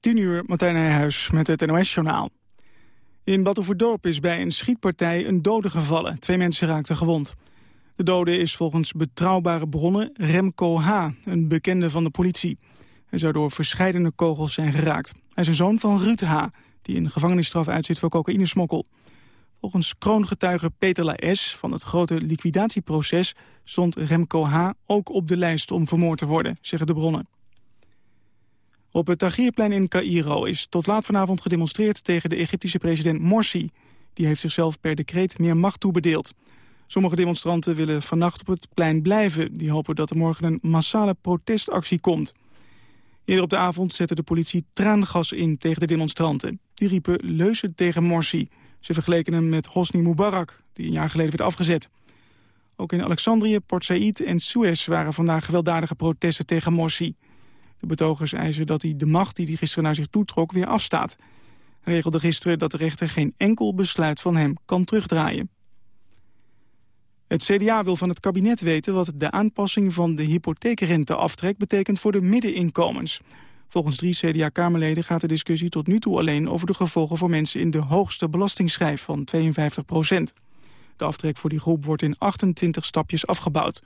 10 uur, Martijn Nijhuis met het NOS-journaal. In Batuverdorp is bij een schietpartij een dode gevallen. Twee mensen raakten gewond. De dode is volgens betrouwbare bronnen Remco H., een bekende van de politie. Hij zou door verscheidene kogels zijn geraakt. Hij is een zoon van Ruud H., die een gevangenisstraf uitzit voor cocaïnesmokkel. Volgens kroongetuige Peter Laes van het grote liquidatieproces... stond Remco H. ook op de lijst om vermoord te worden, zeggen de bronnen. Op het Tahrirplein in Cairo is tot laat vanavond gedemonstreerd... tegen de Egyptische president Morsi. Die heeft zichzelf per decreet meer macht toebedeeld. Sommige demonstranten willen vannacht op het plein blijven. Die hopen dat er morgen een massale protestactie komt. Eerder op de avond zette de politie traangas in tegen de demonstranten. Die riepen leuzen tegen Morsi. Ze vergeleken hem met Hosni Mubarak, die een jaar geleden werd afgezet. Ook in Alexandrië, Port Said en Suez waren vandaag gewelddadige protesten tegen Morsi. De betogers eisen dat hij de macht die hij gisteren naar zich toetrok weer afstaat. Hij regelde gisteren dat de rechter geen enkel besluit van hem kan terugdraaien. Het CDA wil van het kabinet weten wat de aanpassing van de hypotheekrenteaftrek betekent voor de middeninkomens. Volgens drie CDA-kamerleden gaat de discussie tot nu toe alleen over de gevolgen voor mensen in de hoogste belastingsschijf van 52 procent. De aftrek voor die groep wordt in 28 stapjes afgebouwd.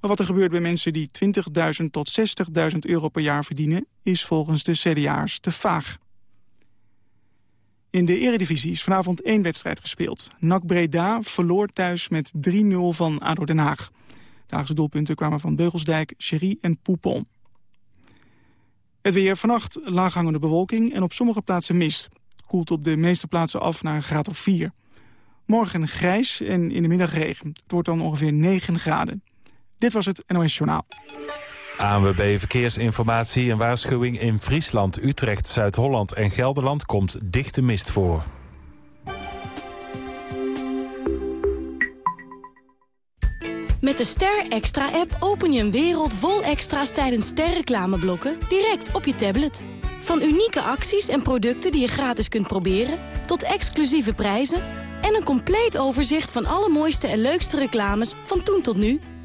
Maar wat er gebeurt bij mensen die 20.000 tot 60.000 euro per jaar verdienen... is volgens de CDA'ers te vaag. In de eredivisie is vanavond één wedstrijd gespeeld. NAC Breda verloor thuis met 3-0 van ADO Den Haag. De doelpunten kwamen van Beugelsdijk, Cherie en Poupon. Het weer vannacht laaghangende bewolking en op sommige plaatsen mist. Koelt op de meeste plaatsen af naar een graad of 4. Morgen grijs en in de middag regen. Het wordt dan ongeveer 9 graden. Dit was het NOS Journaal. ANWB Verkeersinformatie. Een waarschuwing in Friesland, Utrecht, Zuid-Holland en Gelderland komt dichte mist voor. Met de Ster Extra-app open je een wereld vol extra's tijdens sterreclameblokken direct op je tablet. Van unieke acties en producten die je gratis kunt proberen, tot exclusieve prijzen en een compleet overzicht van alle mooiste en leukste reclames van toen tot nu.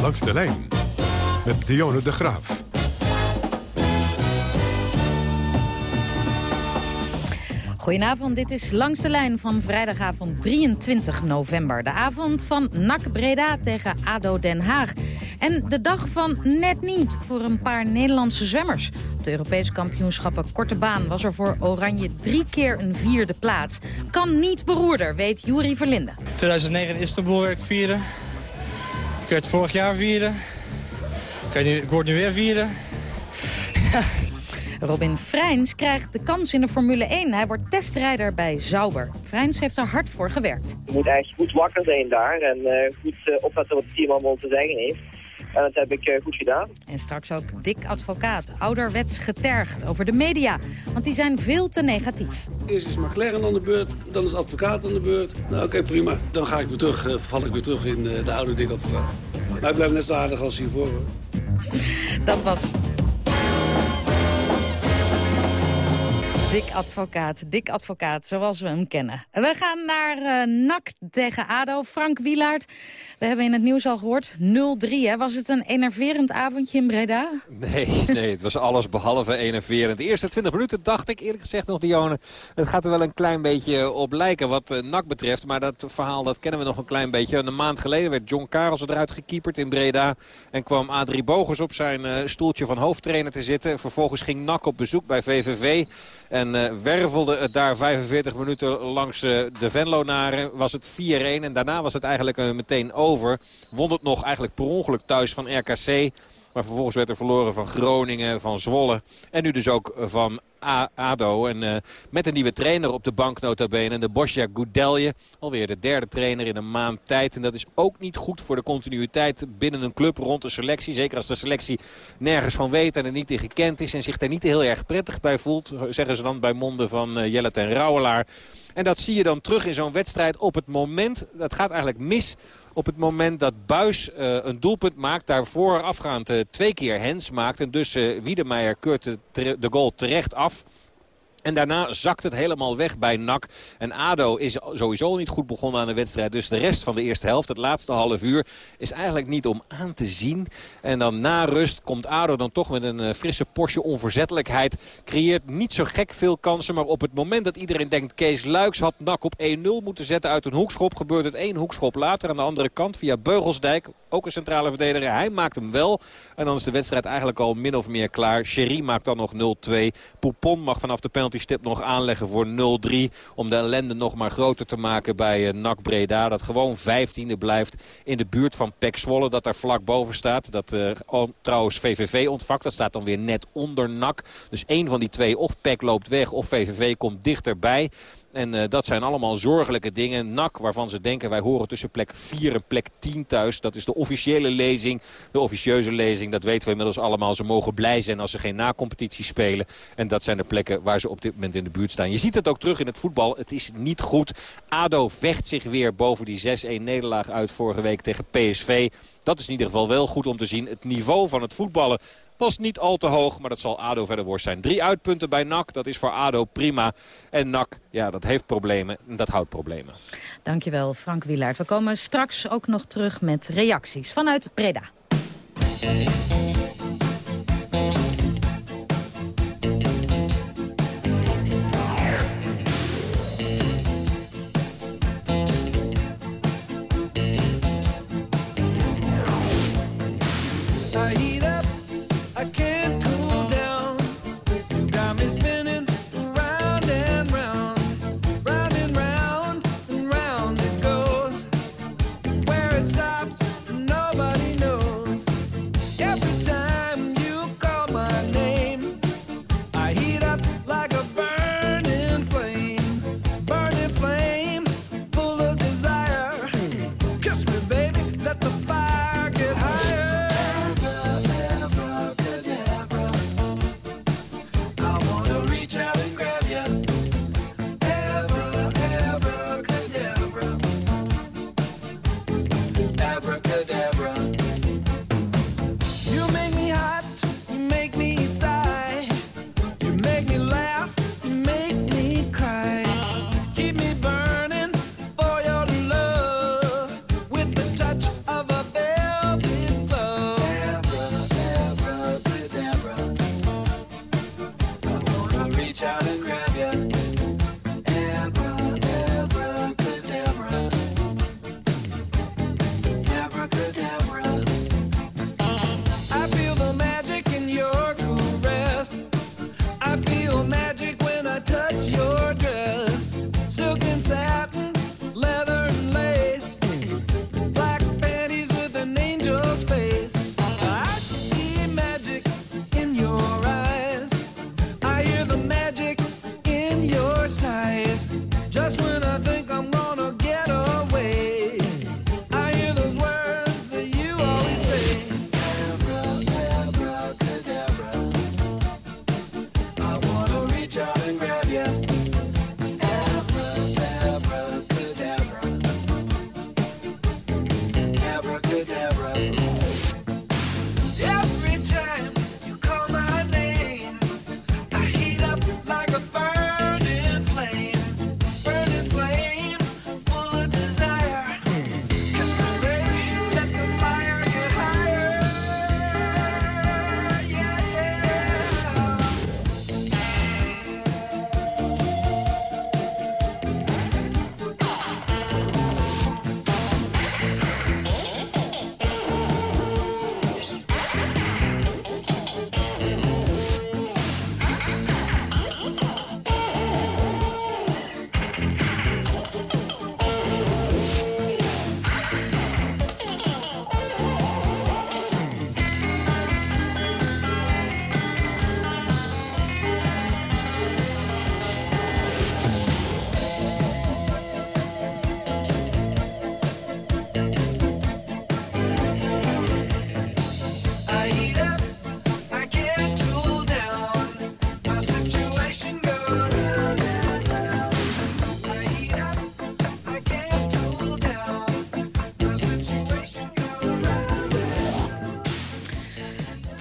Langs de lijn met Dionne de Graaf. Goedenavond, dit is Langs de Lijn van vrijdagavond 23 november. De avond van NAC Breda tegen ADO Den Haag. En de dag van net niet voor een paar Nederlandse zwemmers. Op de Europese kampioenschappen Korte Baan was er voor Oranje drie keer een vierde plaats. Kan niet beroerder, weet Juri Verlinde. 2009 in Istanbul ik vierde. Ik werd vorig jaar vierde. Ik, niet, ik word nu weer vierde. Robin Freins krijgt de kans in de Formule 1. Hij wordt testrijder bij Sauber. Freins heeft er hard voor gewerkt. Je moet eigenlijk goed wakker zijn daar en uh, goed uh, opletten wat het team allemaal te zeggen heeft. En dat heb ik uh, goed gedaan. En straks ook Dick Advocaat, ouderwets getergd over de media. Want die zijn veel te negatief. Eerst is McLaren aan de beurt, dan is Advocaat aan de beurt. Nou oké, okay, prima. Dan ga ik weer terug, val ik weer terug in de oude Dick Advocaat. Maar ik blijf net zo aardig als hiervoor. Dat was Dik advocaat, dik advocaat, zoals we hem kennen. We gaan naar uh, NAC tegen ADO. Frank Wielaert, we hebben in het nieuws al gehoord, 0-3. Was het een enerverend avondje in Breda? Nee, nee, het was alles behalve enerverend. De eerste 20 minuten dacht ik eerlijk gezegd nog, Dione... het gaat er wel een klein beetje op lijken wat uh, NAC betreft. Maar dat verhaal dat kennen we nog een klein beetje. Een maand geleden werd John Karels eruit gekieperd in Breda... en kwam Adrie Bogus op zijn uh, stoeltje van hoofdtrainer te zitten. Vervolgens ging NAC op bezoek bij VVV... En uh, wervelde het daar 45 minuten langs uh, de Venlonaren. Was het 4-1 en daarna was het eigenlijk uh, meteen over. Won het nog eigenlijk per ongeluk thuis van RKC. Maar vervolgens werd er verloren van Groningen, van Zwolle. En nu dus ook van ADO. En met een nieuwe trainer op de bank nota bene. De Bosja Goudelje. Alweer de derde trainer in een maand tijd. En dat is ook niet goed voor de continuïteit binnen een club rond de selectie. Zeker als de selectie nergens van weet en er niet in gekend is. En zich daar niet heel erg prettig bij voelt. Zeggen ze dan bij monden van Jellet en Rauwelaar. En dat zie je dan terug in zo'n wedstrijd op het moment. Dat gaat eigenlijk mis op het moment dat Buis uh, een doelpunt maakt. Daarvoor afgaand uh, twee keer Hens maakt. En dus uh, keurt de goal terecht af. En daarna zakt het helemaal weg bij NAC. En ADO is sowieso niet goed begonnen aan de wedstrijd. Dus de rest van de eerste helft, het laatste half uur, is eigenlijk niet om aan te zien. En dan na rust komt ADO dan toch met een frisse portie onverzettelijkheid. Creëert niet zo gek veel kansen. Maar op het moment dat iedereen denkt Kees Luiks had NAC op 1-0 moeten zetten uit een hoekschop. Gebeurt het één hoekschop later aan de andere kant via Beugelsdijk. Ook een centrale verdediger. Hij maakt hem wel. En dan is de wedstrijd eigenlijk al min of meer klaar. Sherry maakt dan nog 0-2. Poupon mag vanaf de penalty stip nog aanleggen voor 0-3. Om de ellende nog maar groter te maken bij uh, NAC Breda. Dat gewoon 15e blijft in de buurt van Pek Zwolle. Dat daar vlak boven staat. Dat uh, trouwens VVV ontvangt. Dat staat dan weer net onder NAC. Dus één van die twee of Pek loopt weg of VVV komt dichterbij. En uh, dat zijn allemaal zorgelijke dingen. NAC, waarvan ze denken wij horen tussen plek 4 en plek 10 thuis. Dat is de officiële lezing. De officieuze lezing, dat weten we inmiddels allemaal. Ze mogen blij zijn als ze geen na-competitie spelen. En dat zijn de plekken waar ze op dit moment in de buurt staan. Je ziet het ook terug in het voetbal. Het is niet goed. ADO vecht zich weer boven die 6-1 nederlaag uit vorige week tegen PSV. Dat is in ieder geval wel goed om te zien. Het niveau van het voetballen was niet al te hoog, maar dat zal ADO verder worst zijn. Drie uitpunten bij NAC, dat is voor ADO prima. En NAC, ja, dat heeft problemen en dat houdt problemen. Dankjewel, Frank Wielaert. We komen straks ook nog terug met reacties vanuit Breda.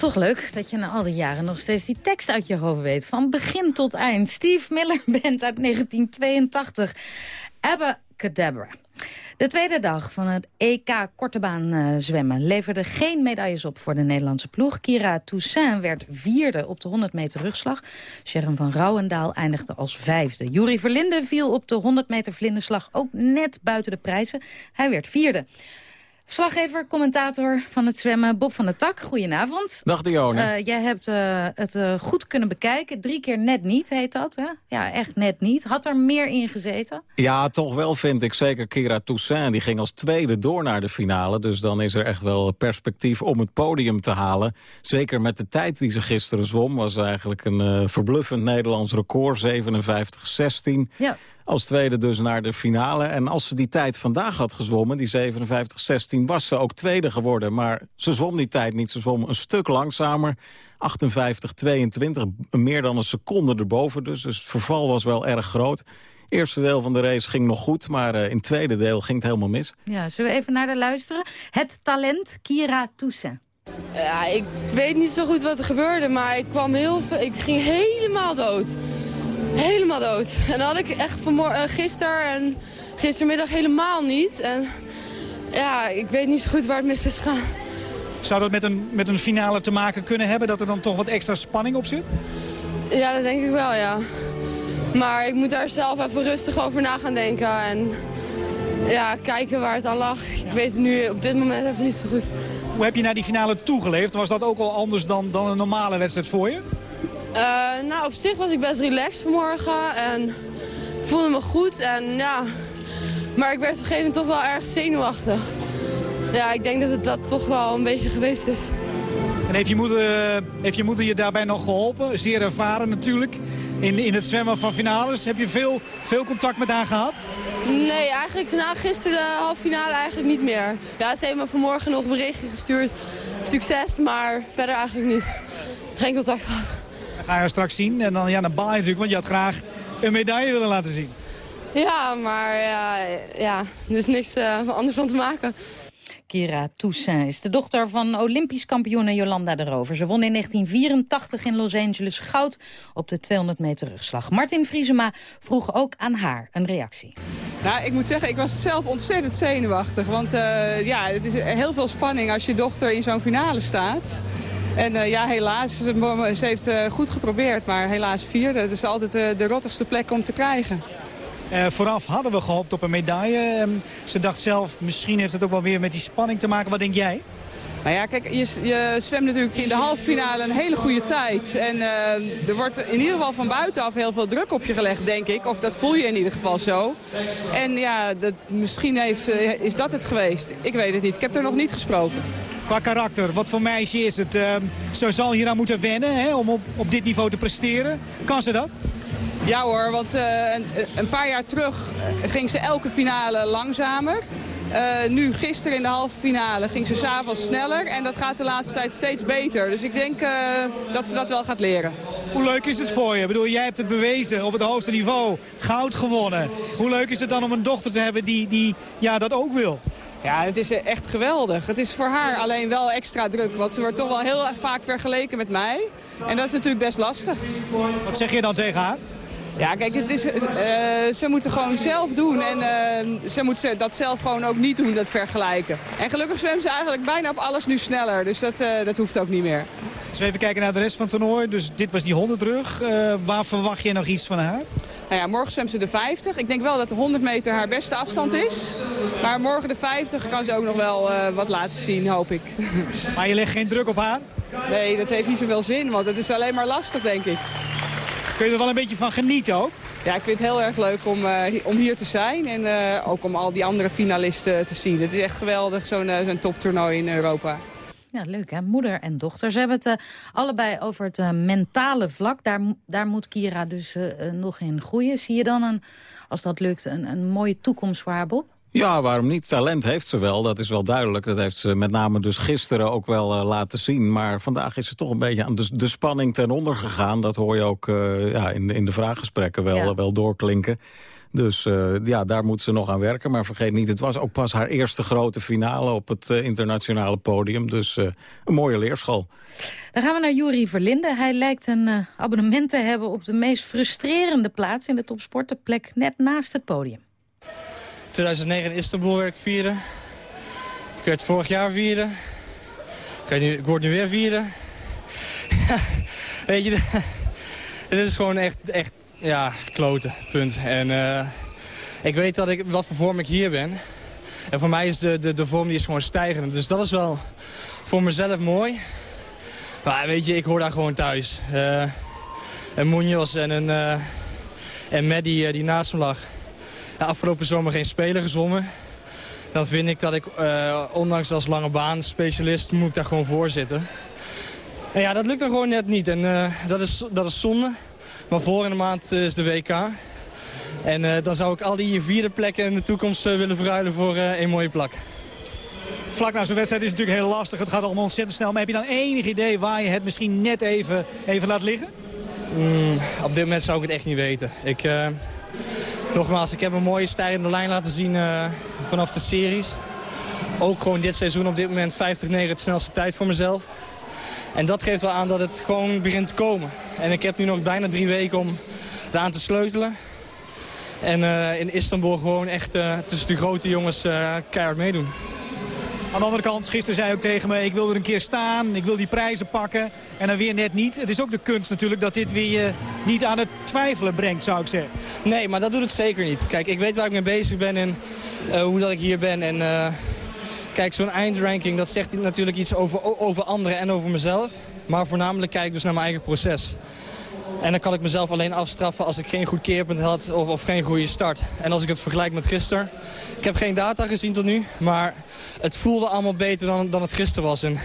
Toch leuk dat je na al die jaren nog steeds die tekst uit je hoofd weet. Van begin tot eind. Steve Miller Band uit 1982. Abba Cadabra. De tweede dag van het EK kortebaan uh, zwemmen leverde geen medailles op voor de Nederlandse ploeg. Kira Toussaint werd vierde op de 100 meter rugslag. Sharon van Rouwendaal eindigde als vijfde. Juri Verlinde viel op de 100 meter vlinderslag ook net buiten de prijzen. Hij werd vierde. Slaggever, commentator van het zwemmen, Bob van der Tak. Goedenavond. Dag Dionne. Uh, jij hebt uh, het uh, goed kunnen bekijken. Drie keer net niet, heet dat. Hè? Ja, echt net niet. Had er meer in gezeten? Ja, toch wel vind ik. Zeker Kira Toussaint, die ging als tweede door naar de finale. Dus dan is er echt wel perspectief om het podium te halen. Zeker met de tijd die ze gisteren zwom. Was eigenlijk een verbluffend Nederlands record. 57-16. Ja. Als tweede dus naar de finale. En als ze die tijd vandaag had gezwommen, die 57-16, was ze ook tweede geworden. Maar ze zwom die tijd niet. Ze zwom een stuk langzamer. 58-22, meer dan een seconde erboven. Dus, dus het verval was wel erg groot. Eerste deel van de race ging nog goed, maar uh, in het tweede deel ging het helemaal mis. Ja, zullen we even naar de luisteren? Het talent Kira Toussaint. Ja, ik weet niet zo goed wat er gebeurde, maar ik kwam heel ik ging helemaal dood. Helemaal dood. En dat had ik echt vanmorgen, uh, gisteren en gistermiddag helemaal niet. En ja, ik weet niet zo goed waar het mis is gegaan. Zou dat met een, met een finale te maken kunnen hebben, dat er dan toch wat extra spanning op zit? Ja, dat denk ik wel, ja. Maar ik moet daar zelf even rustig over na gaan denken. En ja, kijken waar het aan lag. Ik weet het nu op dit moment even niet zo goed. Hoe heb je naar die finale toegeleefd? Was dat ook al anders dan, dan een normale wedstrijd voor je? Uh, nou, op zich was ik best relaxed vanmorgen en voelde me goed. En, ja, maar ik werd op een gegeven moment toch wel erg zenuwachtig. Ja, ik denk dat het dat toch wel een beetje geweest is. En heeft je moeder, heeft je, moeder je daarbij nog geholpen? Zeer ervaren natuurlijk in, in het zwemmen van finales. Heb je veel, veel contact met haar gehad? Nee, eigenlijk na gisteren de halve finale eigenlijk niet meer. Ja, ze heeft me vanmorgen nog een berichtje gestuurd. Succes, maar verder eigenlijk niet. Geen contact gehad ga je straks zien. En dan, ja, dan baal je natuurlijk, want je had graag een medaille willen laten zien. Ja, maar ja, ja er is niks uh, anders van te maken. Kira Toussaint is de dochter van Olympisch kampioene Jolanda de Rover. Ze won in 1984 in Los Angeles goud op de 200 meter rugslag. Martin Vriesema vroeg ook aan haar een reactie. Nou, ik moet zeggen, ik was zelf ontzettend zenuwachtig. Want uh, ja, het is heel veel spanning als je dochter in zo'n finale staat. En uh, ja, helaas, ze, heeft uh, goed geprobeerd, maar helaas vierde. Het is altijd uh, de rottigste plek om te krijgen. vooraf hadden we gehoopt op een medaille. Um, ze dacht zelf, misschien heeft het ook wel weer met die spanning te maken. Wat denk jij? Nou ja, kijk, je, je zwemt natuurlijk in de halve finale een hele goede tijd. En er wordt in ieder geval van buitenaf heel veel druk op je gelegd, denk ik. Of dat voel je in ieder geval zo. En ja, dat, misschien heeft, is dat het geweest. Ik weet het niet. Ik heb er nog niet gesproken qua karakter. Wat voor meisje is het? Uh, ze zal hier aan moeten wennen hè, om op, op dit niveau te presteren. Kan ze dat? Ja hoor, want uh, een, een, paar jaar terug ging ze elke finale langzamer. Uh, nu, gisteren in de halve finale, ging ze s'avonds sneller. En dat gaat de laatste tijd steeds beter. Dus ik denk uh, dat ze dat wel gaat leren. Hoe leuk is het voor je? Ik bedoel, jij hebt het bewezen op het hoogste niveau. Goud gewonnen. Hoe leuk is het dan om een dochter te hebben die, die ja, dat ook wil? Ja, het is echt geweldig. Het is voor haar alleen wel extra druk. Want ze wordt toch wel heel vaak vergeleken met mij. En dat is natuurlijk best lastig. Wat zeg je dan tegen haar? Ja, kijk, het is, uh, ze moeten gewoon zelf doen. En uh, ze moet dat zelf gewoon ook niet doen, dat vergelijken. En gelukkig zwemt ze eigenlijk bijna op alles nu sneller. Dus dat, uh, dat hoeft ook niet meer. Dus even kijken naar de rest van het toernooi. Dus dit was die 100 terug. waar verwacht je nog iets van haar? Nou ja, morgen zwemt ze de 50. Ik denk wel dat de 100 meter haar beste afstand is. Maar morgen de 50 kan ze ook nog wel wat laten zien, hoop ik. Maar je legt geen druk op haar? Nee, dat heeft niet zoveel zin, want het is alleen maar lastig, denk ik. Kun je er wel een beetje van genieten ook? Ja, ik vind het heel erg leuk om, uh, om hier te zijn. En uh, ook om al die andere finalisten te zien. Het is echt geweldig, zo'n uh, zo'n toptoernooi in Europa. Ja, leuk hè. Moeder en dochter. Ze hebben het allebei over het mentale vlak. Daar, daar moet Kira dus nog in groeien. Zie je dan, een, als dat lukt, een, een mooie toekomst voor haar, Bob? Ja, waarom niet? Talent heeft ze wel, dat is wel duidelijk. Dat heeft ze met name dus gisteren ook wel uh, laten zien. Maar vandaag is ze toch een beetje aan de, de spanning ten onder gegaan. Dat hoor je ook uh, ja, in, in de vraaggesprekken wel, ja. wel doorklinken. Dus ja, daar moet ze nog aan werken. Maar vergeet niet, het was ook pas haar eerste grote finale op het internationale podium. Dus een mooie leerschool. Dan gaan we naar Juri Verlinde. Hij lijkt een abonnement te hebben op de meest frustrerende plaats in de topsport. De plek net naast het podium. 2009 in Istanbul werd ik vierde. Ik werd vorig jaar vierde. Ik, nu, ik word nu weer vierde. Weet je, dit is gewoon echt, echt ja, kloten, punt. En uh, ik weet dat ik, wat voor vorm ik hier ben. En voor mij is de, de, de vorm die is gewoon stijgend. Dus dat is wel voor mezelf mooi. Maar weet je, ik hoor daar gewoon thuis. Uh, en Munoz en, een, uh, en Maddie die naast me lag. De afgelopen zomer geen speler gezongen. Dan vind ik dat ik, ondanks als lange baan specialist, moet ik daar gewoon voor zitten. En ja, dat lukt dan gewoon net niet. En uh, dat, is, dat is zonde. Maar voor in de maand is de WK. En uh, dan zou ik al die vierde plekken in de toekomst uh, willen verruilen voor een mooie plak. Vlak na zo'n wedstrijd is het natuurlijk heel lastig. Het gaat allemaal ontzettend snel. Maar heb je dan enig idee waar je het misschien net even, even laat liggen? Mm, op dit moment zou ik het echt niet weten. Ik, nogmaals, ik heb een mooie stijgende lijn laten zien vanaf de series. Ook gewoon dit seizoen op dit moment 50-9 het snelste tijd voor mezelf. En dat geeft wel aan dat het gewoon begint te komen. En ik heb nu nog bijna drie weken om eraan te sleutelen. En uh, in Istanbul gewoon echt uh, tussen de grote jongens keihard meedoen. Aan de andere kant, gisteren zei ook tegen me, ik wil er een keer staan, ik wil die prijzen pakken. En dan weer net niet. Het is ook de kunst natuurlijk dat dit weer je niet aan het twijfelen brengt, zou ik zeggen. Nee, maar dat doet het zeker niet. Kijk, ik weet waar ik mee bezig ben en hoe dat ik hier ben. En Kijk, zo'n eindranking dat zegt natuurlijk iets over, over anderen en over mezelf. Maar voornamelijk kijk ik dus naar mijn eigen proces. En dan kan ik mezelf alleen afstraffen als ik geen goed keerpunt had of, of geen goede start. En als ik het vergelijk met gisteren. Ik heb geen data gezien tot nu, maar het voelde allemaal beter dan, dan het gisteren was. En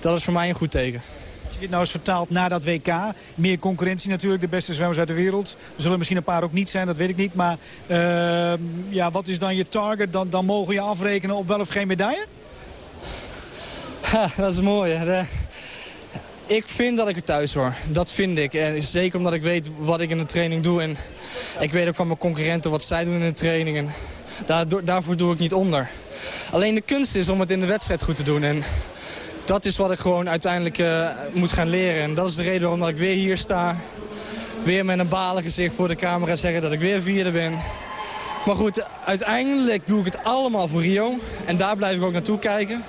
dat is voor mij een goed teken. Als je dit nou eens vertaalt na dat WK, meer concurrentie natuurlijk, de beste zwemmers uit de wereld. Er zullen misschien een paar ook niet zijn, dat weet ik niet. Maar uh, ja, wat is dan je target? Dan, dan mogen je afrekenen op wel of geen medaille? Ha, dat is mooi. Hè? Ik vind dat ik er thuis hoor. Dat vind ik. En zeker omdat ik weet wat ik in de training doe. En ik weet ook van mijn concurrenten wat zij doen in de training. En daarvoor doe ik niet onder. Alleen de kunst is om het in de wedstrijd goed te doen. En dat is wat ik gewoon uiteindelijk uh, moet gaan leren. En dat is de reden waarom ik weer hier sta. Weer met een balen gezicht voor de camera zeggen dat ik weer vierde ben. Maar goed, uiteindelijk doe ik het allemaal voor Rio. En daar blijf ik ook naartoe kijken.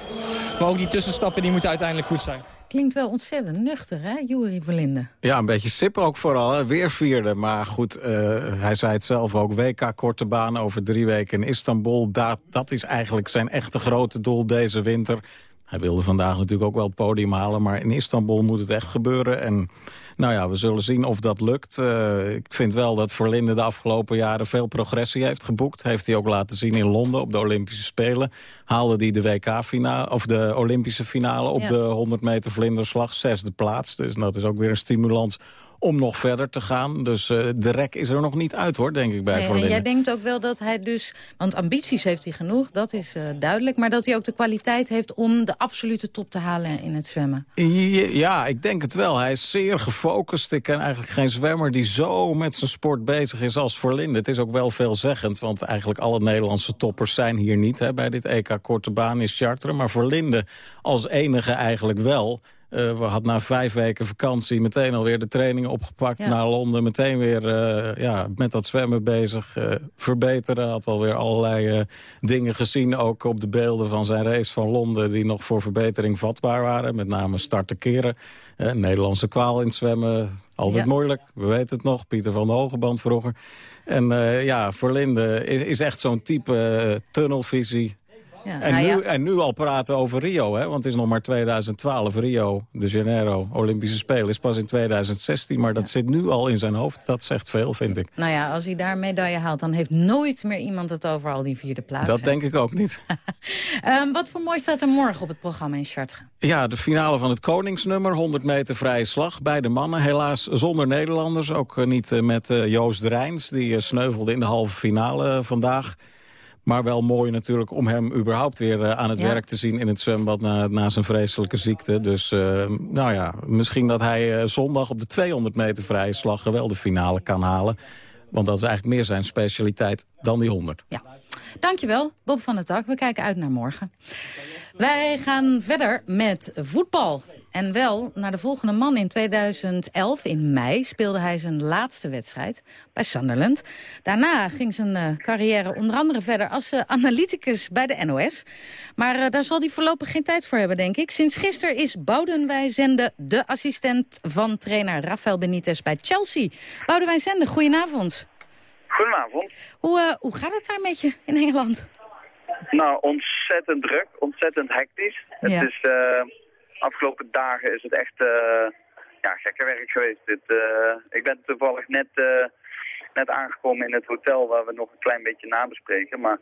Maar ook die tussenstappen die moeten uiteindelijk goed zijn. Klinkt wel ontzettend nuchter, hè, Juri Verlinde? Ja, een beetje sip ook vooral. Hè? Weer vierde. Maar goed, uh, hij zei het zelf ook. WK korte baan over drie weken in Istanbul. Dat, dat is eigenlijk zijn echte grote doel deze winter. Hij wilde vandaag natuurlijk ook wel het podium halen. Maar in Istanbul moet het echt gebeuren. En nou ja, we zullen zien of dat lukt. Uh, ik vind wel dat Verlinde de afgelopen jaren veel progressie heeft geboekt. Heeft hij ook laten zien in Londen op de Olympische Spelen. Haalde hij de WK-finale, of de Olympische finale op de 100 meter vlinderslag. Zesde plaats. Dus dat is ook weer een stimulans om nog verder te gaan. Dus uh, de rek is er nog niet uit, hoor, denk ik, bij nee, Verlinde. En jij denkt ook wel dat hij dus... Want ambities heeft hij genoeg, dat is uh, duidelijk. Maar dat hij ook de kwaliteit heeft om de absolute top te halen in het zwemmen. Ja, ik denk het wel. Hij is zeer gefocust. Ik ken eigenlijk geen zwemmer die zo met zijn sport bezig is als Verlinde. Het is ook wel veelzeggend, want eigenlijk alle Nederlandse toppers zijn hier niet. Hè, bij dit EK Korte Baan is charteren. Maar Verlinde als enige eigenlijk wel... Uh, we had na vijf weken vakantie meteen alweer de trainingen opgepakt naar Londen. Meteen weer uh, ja, met dat zwemmen bezig. Uh, verbeteren. Had alweer allerlei dingen gezien. Ook op de beelden van zijn race van Londen. Die nog voor verbetering vatbaar waren. Met name starten keren. Nederlandse kwaal in het zwemmen. Altijd moeilijk. We weten het nog. Pieter van de Hogeband vroeger. En ja, Verlinde is, is echt zo'n type tunnelvisie ja, en, nou nu, en nu al praten over Rio, hè? want het is nog maar 2012. Rio de Janeiro, Olympische Spelen, is pas in 2016. Maar dat zit nu al in zijn hoofd. Dat zegt veel, vind ik. Nou ja, als hij daar medaille haalt, dan heeft nooit meer iemand het over al die vierde plaats. Dat denk ik ook niet. um, wat voor mooi staat er morgen op het programma in Chartres? Ja, de finale van het Koningsnummer, 100 meter vrije slag. Bij de mannen, helaas zonder Nederlanders. Ook eh, niet eh, met uh, Joost Rijns, die sneuvelde in de halve finale vandaag. Maar wel mooi natuurlijk om hem überhaupt weer uh, aan het werk te zien in het zwembad na, na zijn vreselijke ziekte. Dus uh, nou ja, misschien dat hij uh, zondag op de 200 meter vrije slag wel de finale kan halen. Want dat is eigenlijk meer zijn specialiteit dan die 100. Ja. Dankjewel, Bob van der Tak. We kijken uit naar morgen. Wij gaan verder met voetbal. En wel naar de volgende man. In 2011, in mei, speelde hij zijn laatste wedstrijd bij Sunderland. Daarna ging zijn uh, carrière onder andere verder als uh, analyticus bij de NOS. Maar uh, daar zal hij voorlopig geen tijd voor hebben, denk ik. Sinds gisteren is Boudewijn Zende de assistent van trainer Rafael Benitez bij Chelsea. Boudewijn Zende, goedenavond. Goedenavond. Hoe, hoe gaat het daar met je in Engeland? Nou, ontzettend druk, ontzettend hectisch. Ja. Het is afgelopen dagen is het echt uh, ja, gekke werk geweest. Dit, uh, ik ben toevallig net, uh, net aangekomen in het hotel waar we nog een klein beetje nabespreken. Maar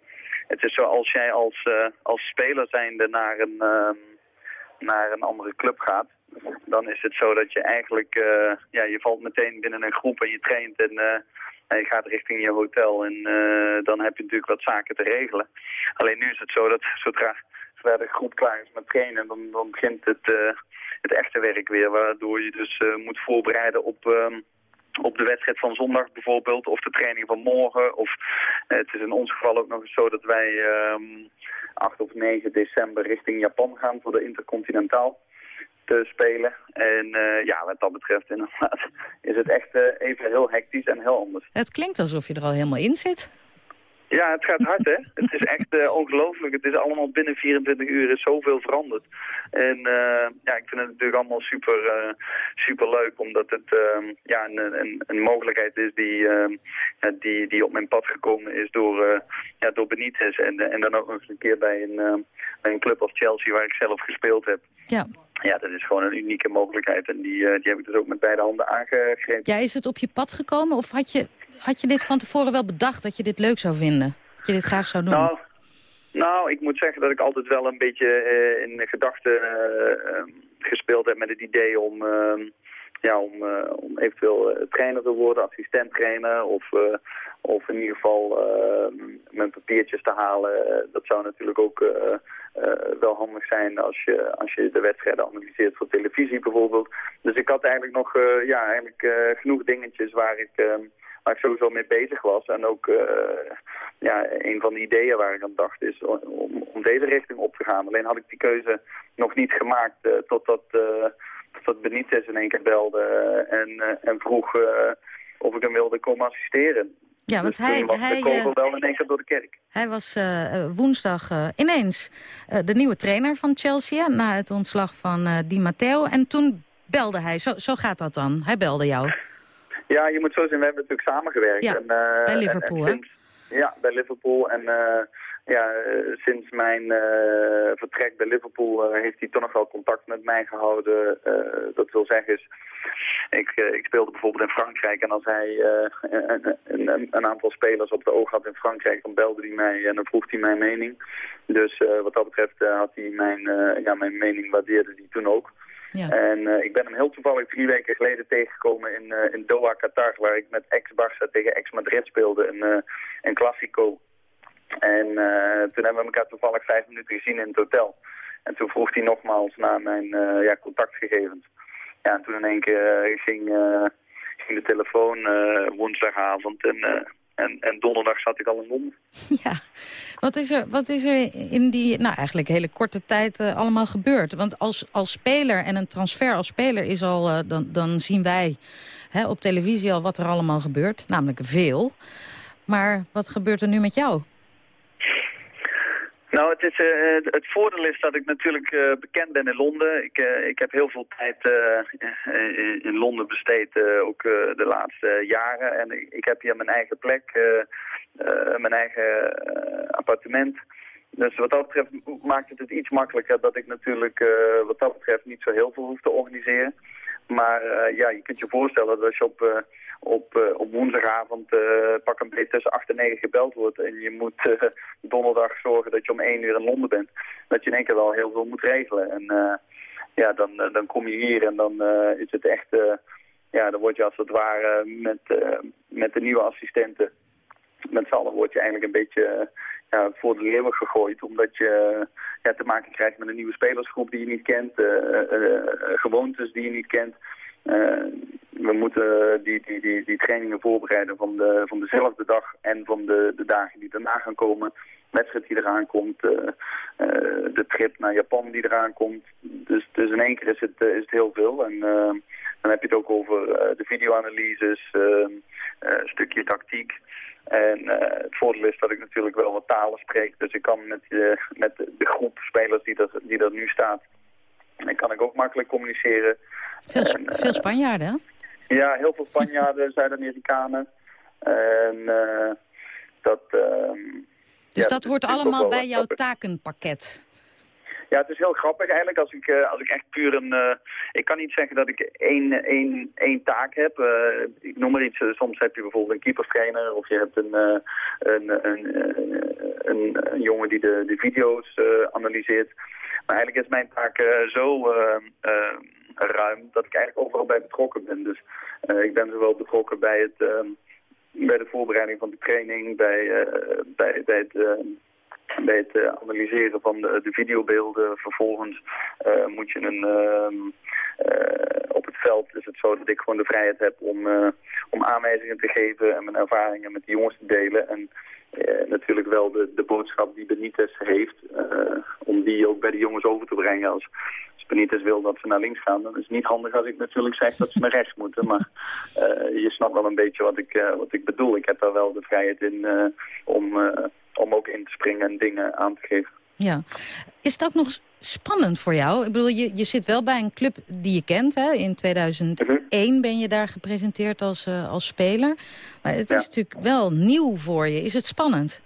het is zo als jij als, als speler zijnde naar een, naar een andere club gaat. Dan is het zo dat je eigenlijk, ja, je valt meteen binnen een groep en je traint en je gaat richting je hotel en dan heb je natuurlijk wat zaken te regelen. Alleen nu is het zo dat zodra zodra de groep klaar is met trainen, dan, dan begint het, uh, het echte werk weer. Waardoor je dus uh, moet voorbereiden op, uh, op de wedstrijd van zondag bijvoorbeeld. Of de training van morgen. Of uh, het is in ons geval ook nog eens zo dat wij 8 of 9 december richting Japan gaan voor de Intercontinentaal te spelen. En ja, wat dat betreft inderdaad is het echt even heel hectisch en heel anders. Het klinkt alsof je er al helemaal in zit. Ja, het gaat hard, hè. het is echt uh, ongelooflijk. Het is allemaal binnen 24 uur is zoveel veranderd. En uh, ja, ik vind het natuurlijk allemaal super, uh, super leuk, omdat het uh, ja, een, een, een, mogelijkheid is die, die, die op mijn pad gekomen is door, ja, door Benitez. En, en dan ook nog eens een keer bij een, bij een club als Chelsea, waar ik zelf gespeeld heb. Ja. Ja, dat is gewoon een unieke mogelijkheid en die, die heb ik dus ook met beide handen aangegrepen. Ja, is het op je pad gekomen of had je had je dit van tevoren wel bedacht dat je dit leuk zou vinden? Dat je dit graag zou doen? Nou, nou ik moet zeggen dat ik altijd wel een beetje uh, in gedachten uh, gespeeld heb met het idee om, uh, ja, om, om eventueel trainer te worden, assistent trainer of, of in ieder geval mijn papiertjes te halen. dat zou natuurlijk ook wel handig zijn als je, als je de wedstrijden analyseert voor televisie bijvoorbeeld. Dus ik had eigenlijk nog ja, eigenlijk, genoeg dingetjes waar ik waar ik sowieso mee bezig was. En ook ja, een van de ideeën waar ik aan dacht is om, om deze richting op te gaan. Alleen had ik die keuze nog niet gemaakt totdat, totdat Benitez in één keer belde en, en vroeg of ik hem wilde komen assisteren. Ja, want dus hij, was hij, de kogel wel in één keer door de kerk. Hij was woensdag ineens de nieuwe trainer van Chelsea... na het ontslag van Di Matteo. En toen belde hij. Zo, zo gaat dat dan. Hij belde jou. Ja, je moet zo zien, we hebben natuurlijk samengewerkt. Ja, en, bij Liverpool, en, sinds, Ja, bij Liverpool. En ja, uh, sinds mijn vertrek bij Liverpool heeft hij toch nog wel contact met mij gehouden. dat wil zeggen is, ik, ik speelde bijvoorbeeld in Frankrijk en als hij een, een, een, aantal spelers op de oog had in Frankrijk, dan belde hij mij en dan vroeg hij mijn mening. Dus wat dat betreft had hij mijn, ja, mijn mening waardeerde hij toen ook. Ja. En uh, ik ben hem heel toevallig drie weken geleden tegengekomen in, uh, in Doha, Qatar, waar ik met ex-Barça tegen ex-Madrid speelde, een, uh, een Classico. En toen hebben we elkaar toevallig vijf minuten gezien in het hotel. En toen vroeg hij nogmaals naar mijn ja, contactgegevens. Ja, en toen in één keer ging, ging de telefoon woensdagavond en en, en donderdag zat ik al in Londen. Ja, wat is er, wat is er in die, nou eigenlijk hele korte tijd allemaal gebeurd? Want als, als speler en een transfer als speler is al, dan, dan zien wij hè, op televisie al wat er allemaal gebeurt. Namelijk veel. Maar wat gebeurt er nu met jou? Nou, het, is, uh, het voordeel is dat ik natuurlijk uh, bekend ben in Londen. Ik, uh, ik heb heel veel tijd in Londen besteed, ook de laatste jaren. En ik, ik, heb hier mijn eigen plek, mijn eigen appartement. Dus wat dat betreft maakt het het iets makkelijker dat ik natuurlijk wat dat betreft niet zo heel veel hoef te organiseren. Maar ja, je kunt je voorstellen dat als je op op, uh, op woensdagavond uh, pak een beetje tussen 8 en 9 gebeld wordt en je moet uh, donderdag zorgen dat je om 1 uur in Londen bent, dat je in één keer wel heel veel moet regelen. En ja, dan, dan kom je hier en dan is het echt, ja, dan word je als het ware met, met de nieuwe assistenten, met z'n allen word je eigenlijk een beetje ja, voor de leeuwen gegooid. Omdat je ja, te maken krijgt met een nieuwe spelersgroep die je niet kent. gewoontes die je niet kent. We moeten die, die, die, die trainingen voorbereiden van, de, van dezelfde dag en van de, de dagen die daarna gaan komen. Wedstrijd die eraan komt, uh, de trip naar Japan die eraan komt. Dus, dus in één keer is het, is het heel veel. En dan heb je het ook over de videoanalyses, een stukje tactiek. En het voordeel is dat ik natuurlijk wel wat talen spreek. Dus ik kan met, met de groep spelers die er, die er nu staat, en kan ik ook makkelijk communiceren. Veel, veel Spanjaarden, hè? Ja, heel veel Spanjaarden, Zuid-Amerikanen. En uh, dat... Uh, dus ja, dat hoort allemaal bij jouw takenpakket? Ja, het is heel grappig eigenlijk als ik, uh, als ik echt puur een... Uh, ik kan niet zeggen dat ik één, één, één taak heb. Ik noem maar iets. soms heb je bijvoorbeeld een keeperstrainer of je hebt een, een, een, een, een, jongen die de, de video's analyseert. Maar eigenlijk is mijn taak zo ruim dat ik eigenlijk overal bij betrokken ben. Dus uh, ik ben zowel betrokken bij, het, uh, bij de voorbereiding van de training, bij, uh, bij, bij het bij het analyseren van de, de videobeelden. Vervolgens moet je een... Uh, op het veld is het zo dat ik gewoon de vrijheid heb om, om aanwijzingen te geven en mijn ervaringen met de jongens te delen. En natuurlijk wel de, de boodschap die Benitez heeft, om die ook bij de jongens over te brengen. Als, Benitez wil dat ze naar links gaan, dan is het niet handig als ik natuurlijk zeg dat ze naar rechts moeten. Maar uh, je snapt wel een beetje wat ik, uh, wat ik bedoel. Ik heb daar wel de vrijheid in uh, om, om ook in te springen en dingen aan te geven. Ja. Is het ook nog spannend voor jou? Ik bedoel, je, je zit wel bij een club die je kent. Hè? In 2001 mhm. ben je daar gepresenteerd als, als speler. Maar het is natuurlijk wel nieuw voor je. Is het spannend?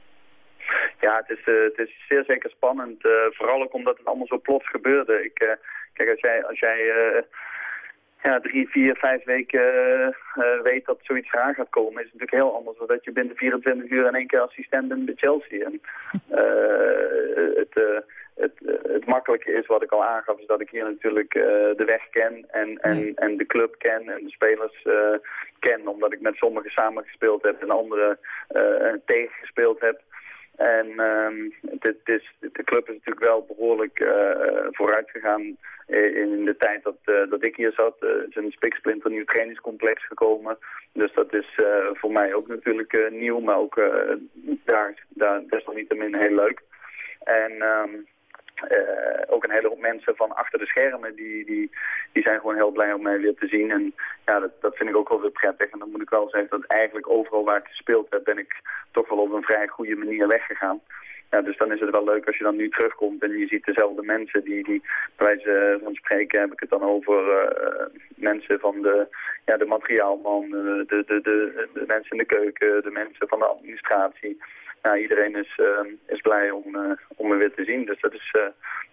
Ja, het is, uh, het is zeer zeker spannend. Uh, vooral ook omdat het allemaal zo plots gebeurde. Ik, uh, kijk, als jij, als jij ja, drie, vier, vijf weken weet dat zoiets eraan gaat komen... is het natuurlijk heel anders dan dat je binnen 24 uur in één keer assistent bent bij Chelsea. En, het, het, het makkelijke is, wat ik al aangaf, is dat ik hier natuurlijk de weg ken en, en, en de club ken en de spelers ken. Omdat ik met sommigen samen gespeeld heb en anderen tegen gespeeld heb. En um, dit, is, de club is natuurlijk wel behoorlijk uh, vooruit gegaan in de tijd dat, uh, dat ik hier zat. Er is een spiksplinter nieuw trainingscomplex gekomen. Dus dat is uh, voor mij ook natuurlijk nieuw, maar ook daar, daar desalniettemin heel leuk. En um, uh, ook een hele hoop mensen van achter de schermen, die, die, die zijn gewoon heel blij om mij weer te zien. En ja, dat, dat vind ik ook wel weer prettig. En dan moet ik wel zeggen dat eigenlijk overal waar ik gespeeld heb, ben ik toch wel op een vrij goede manier weggegaan. Ja, dus dan is het wel leuk als je dan nu terugkomt en je ziet dezelfde mensen die, die bij wijze van spreken heb ik het dan over uh, mensen van de, ja, de materiaalman, de, de, de, de, mensen in de keuken, de mensen van de administratie ja, iedereen is, uh, is blij om, uh, om me weer te zien. Dus dat is, uh,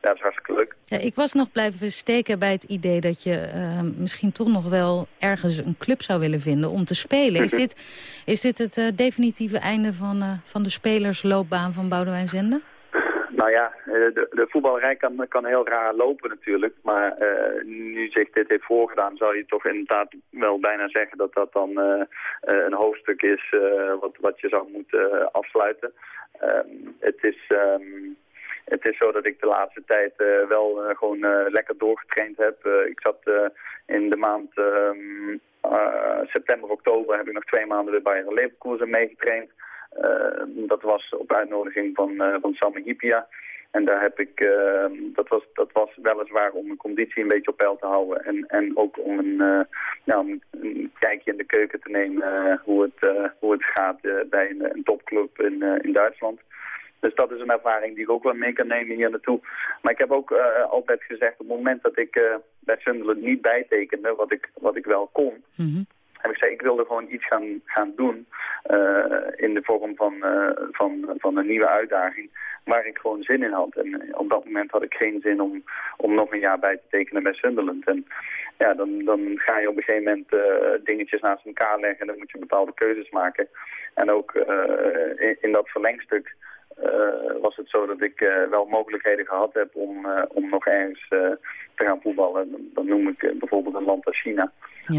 ja, dat is hartstikke leuk. Ja, ik was nog blijven steken bij het idee dat je misschien toch nog wel ergens een club zou willen vinden om te spelen. Is dit, is dit het definitieve einde van, van de spelersloopbaan van Boudewijn Zender? Nou ja, eh, de, de kan, kan heel raar lopen natuurlijk. Maar uh, nu zich dit heeft voorgedaan, zou je toch inderdaad wel bijna zeggen dat dat dan uh, een hoofdstuk is wat, wat je zou moeten afsluiten. Um, het is... Um, het is zo dat ik de laatste tijd wel gewoon lekker doorgetraind heb. ik zat in de maand um, september, oktober heb ik nog twee maanden weer bij Leverkusen meegetraind. Eh, dat was op uitnodiging van, uh, van Samme Hipia. En daar heb ik, uh, dat, was, dat was weliswaar om mijn conditie een beetje op peil te houden. En, en ook om een, nou, een, kijkje in de keuken te nemen hoe, het, hoe het gaat bij een, een, topclub in, in Duitsland. Dus dat is een ervaring die ik ook wel mee kan nemen hier naartoe. Maar ik heb ook altijd gezegd, op het moment dat ik bij Sunderland niet bijtekende, wat ik, wat ik wel kon... Mhm heb ik gezegd, ik wilde gewoon iets gaan, gaan doen uh, in de vorm van, uh, van, van een nieuwe uitdaging waar ik gewoon zin in had. En op dat moment had ik geen zin om, om nog een jaar bij te tekenen bij Sunderland. En ja, dan, dan ga je op een gegeven moment dingetjes naast elkaar leggen en dan moet je bepaalde keuzes maken. En ook in, in, dat verlengstuk was het zo dat ik wel mogelijkheden gehad heb om, om nog ergens te gaan voetballen. Dan, dan noem ik bijvoorbeeld een land als China.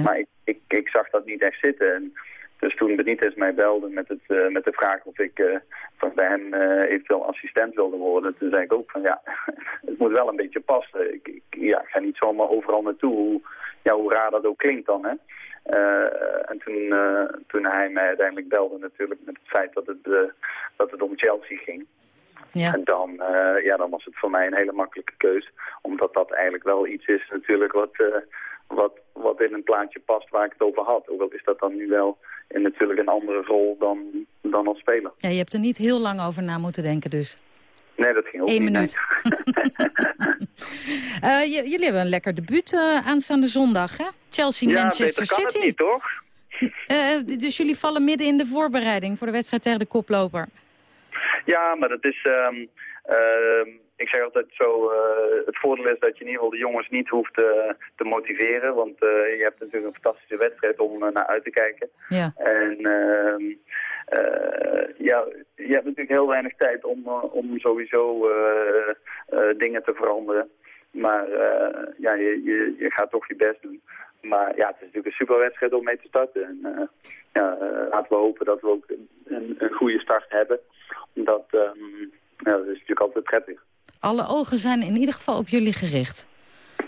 Maar ik, ik, ik, zag dat niet echt zitten. En dus toen Benitez mij belde met, het, uh, met de vraag of ik uh, van bij hem uh, eventueel assistent wilde worden, toen zei ik ook van ja, het moet wel een beetje passen. Ik, ik ja, ga niet zomaar overal naartoe, hoe, ja, hoe raar dat ook klinkt dan. Hè. En toen, toen hij mij uiteindelijk belde natuurlijk met het feit dat het, dat het om Chelsea ging. Ja. En dan, ja, dan was het voor mij een hele makkelijke keus. Omdat dat eigenlijk wel iets is natuurlijk wat, wat, wat in een plaatje past waar ik het over had. Ook al is dat dan nu wel in natuurlijk een andere rol dan, dan als speler. Ja, je hebt er niet heel lang over na moeten denken dus. Nee, dat ging ook Eén minuut. uh, jullie hebben een lekker debuut aanstaande zondag, hè? Chelsea, ja, Manchester City. City. Niet, toch? Uh, dus jullie vallen midden in de voorbereiding voor de wedstrijd tegen de koploper. Ja, maar dat is... Um, ik zeg altijd zo, het voordeel is dat je in ieder geval de jongens niet hoeft te motiveren. Want je hebt natuurlijk een fantastische wedstrijd om naar uit te kijken. Ja. En ehm, ja, je hebt natuurlijk heel weinig tijd om, om sowieso dingen te veranderen. Maar ja, je, je, je, gaat toch je best doen. Maar ja, het is natuurlijk een super wedstrijd om mee te starten. En ja, laten we hopen dat we ook een, een goede start hebben. Omdat, um, ja, dat is natuurlijk altijd prettig. Alle ogen zijn in ieder geval op jullie gericht.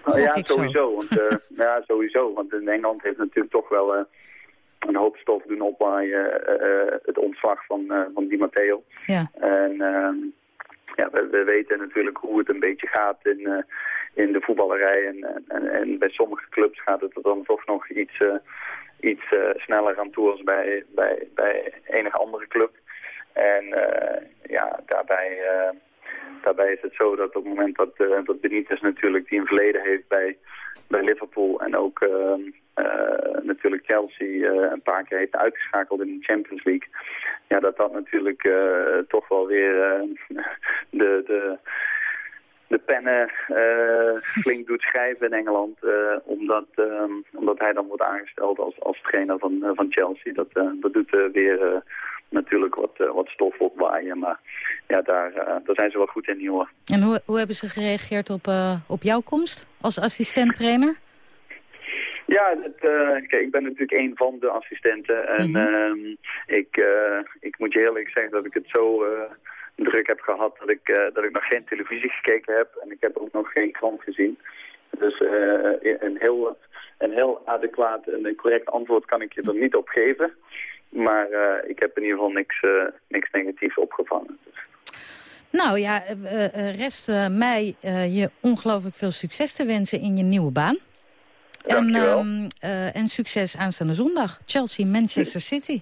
Oh, ja, sowieso. Want, ja, sowieso. Want in Engeland heeft natuurlijk toch wel een hoop stof doen opwaaien, uh, het ontslag van, van Di Matteo. Ja. En uh, ja, we, we, weten natuurlijk hoe het een beetje gaat in, in de voetballerij. En, en, en, bij sommige clubs gaat het er dan toch nog iets, iets sneller aan toe als bij, bij, bij enige andere club. En ja, daarbij, daarbij is het zo dat op het moment dat, dat Benitez natuurlijk die een verleden heeft bij, bij Liverpool en ook... Uh, natuurlijk Chelsea uh, een paar keer heeft uitgeschakeld in de Champions League. Ja, dat dat natuurlijk uh, toch wel weer de, de, de pennen flink doet schrijven in Engeland. omdat, omdat hij dan wordt aangesteld als, als trainer van, van Chelsea. Dat, dat doet weer natuurlijk wat, wat stof opwaaien. Maar ja, daar, daar zijn ze wel goed in, jongen. En hoe, hoe hebben ze gereageerd op, op jouw komst als assistent-trainer? Ja, het, uh, kijk, ik ben natuurlijk een van de assistenten. En mm -hmm. ik, uh, ik moet je eerlijk zeggen dat ik het zo druk heb gehad dat ik, dat ik nog geen televisie gekeken heb. En ik heb ook nog geen krant gezien. Dus een, heel, een heel adequaat en correct antwoord kan ik je er niet op geven. Maar ik heb in ieder geval niks, niks negatiefs opgevangen. Dus. Nou ja, rest mij je ongelooflijk veel succes te wensen in je nieuwe baan. En, um, uh, en succes aanstaande zondag. Chelsea, Manchester City.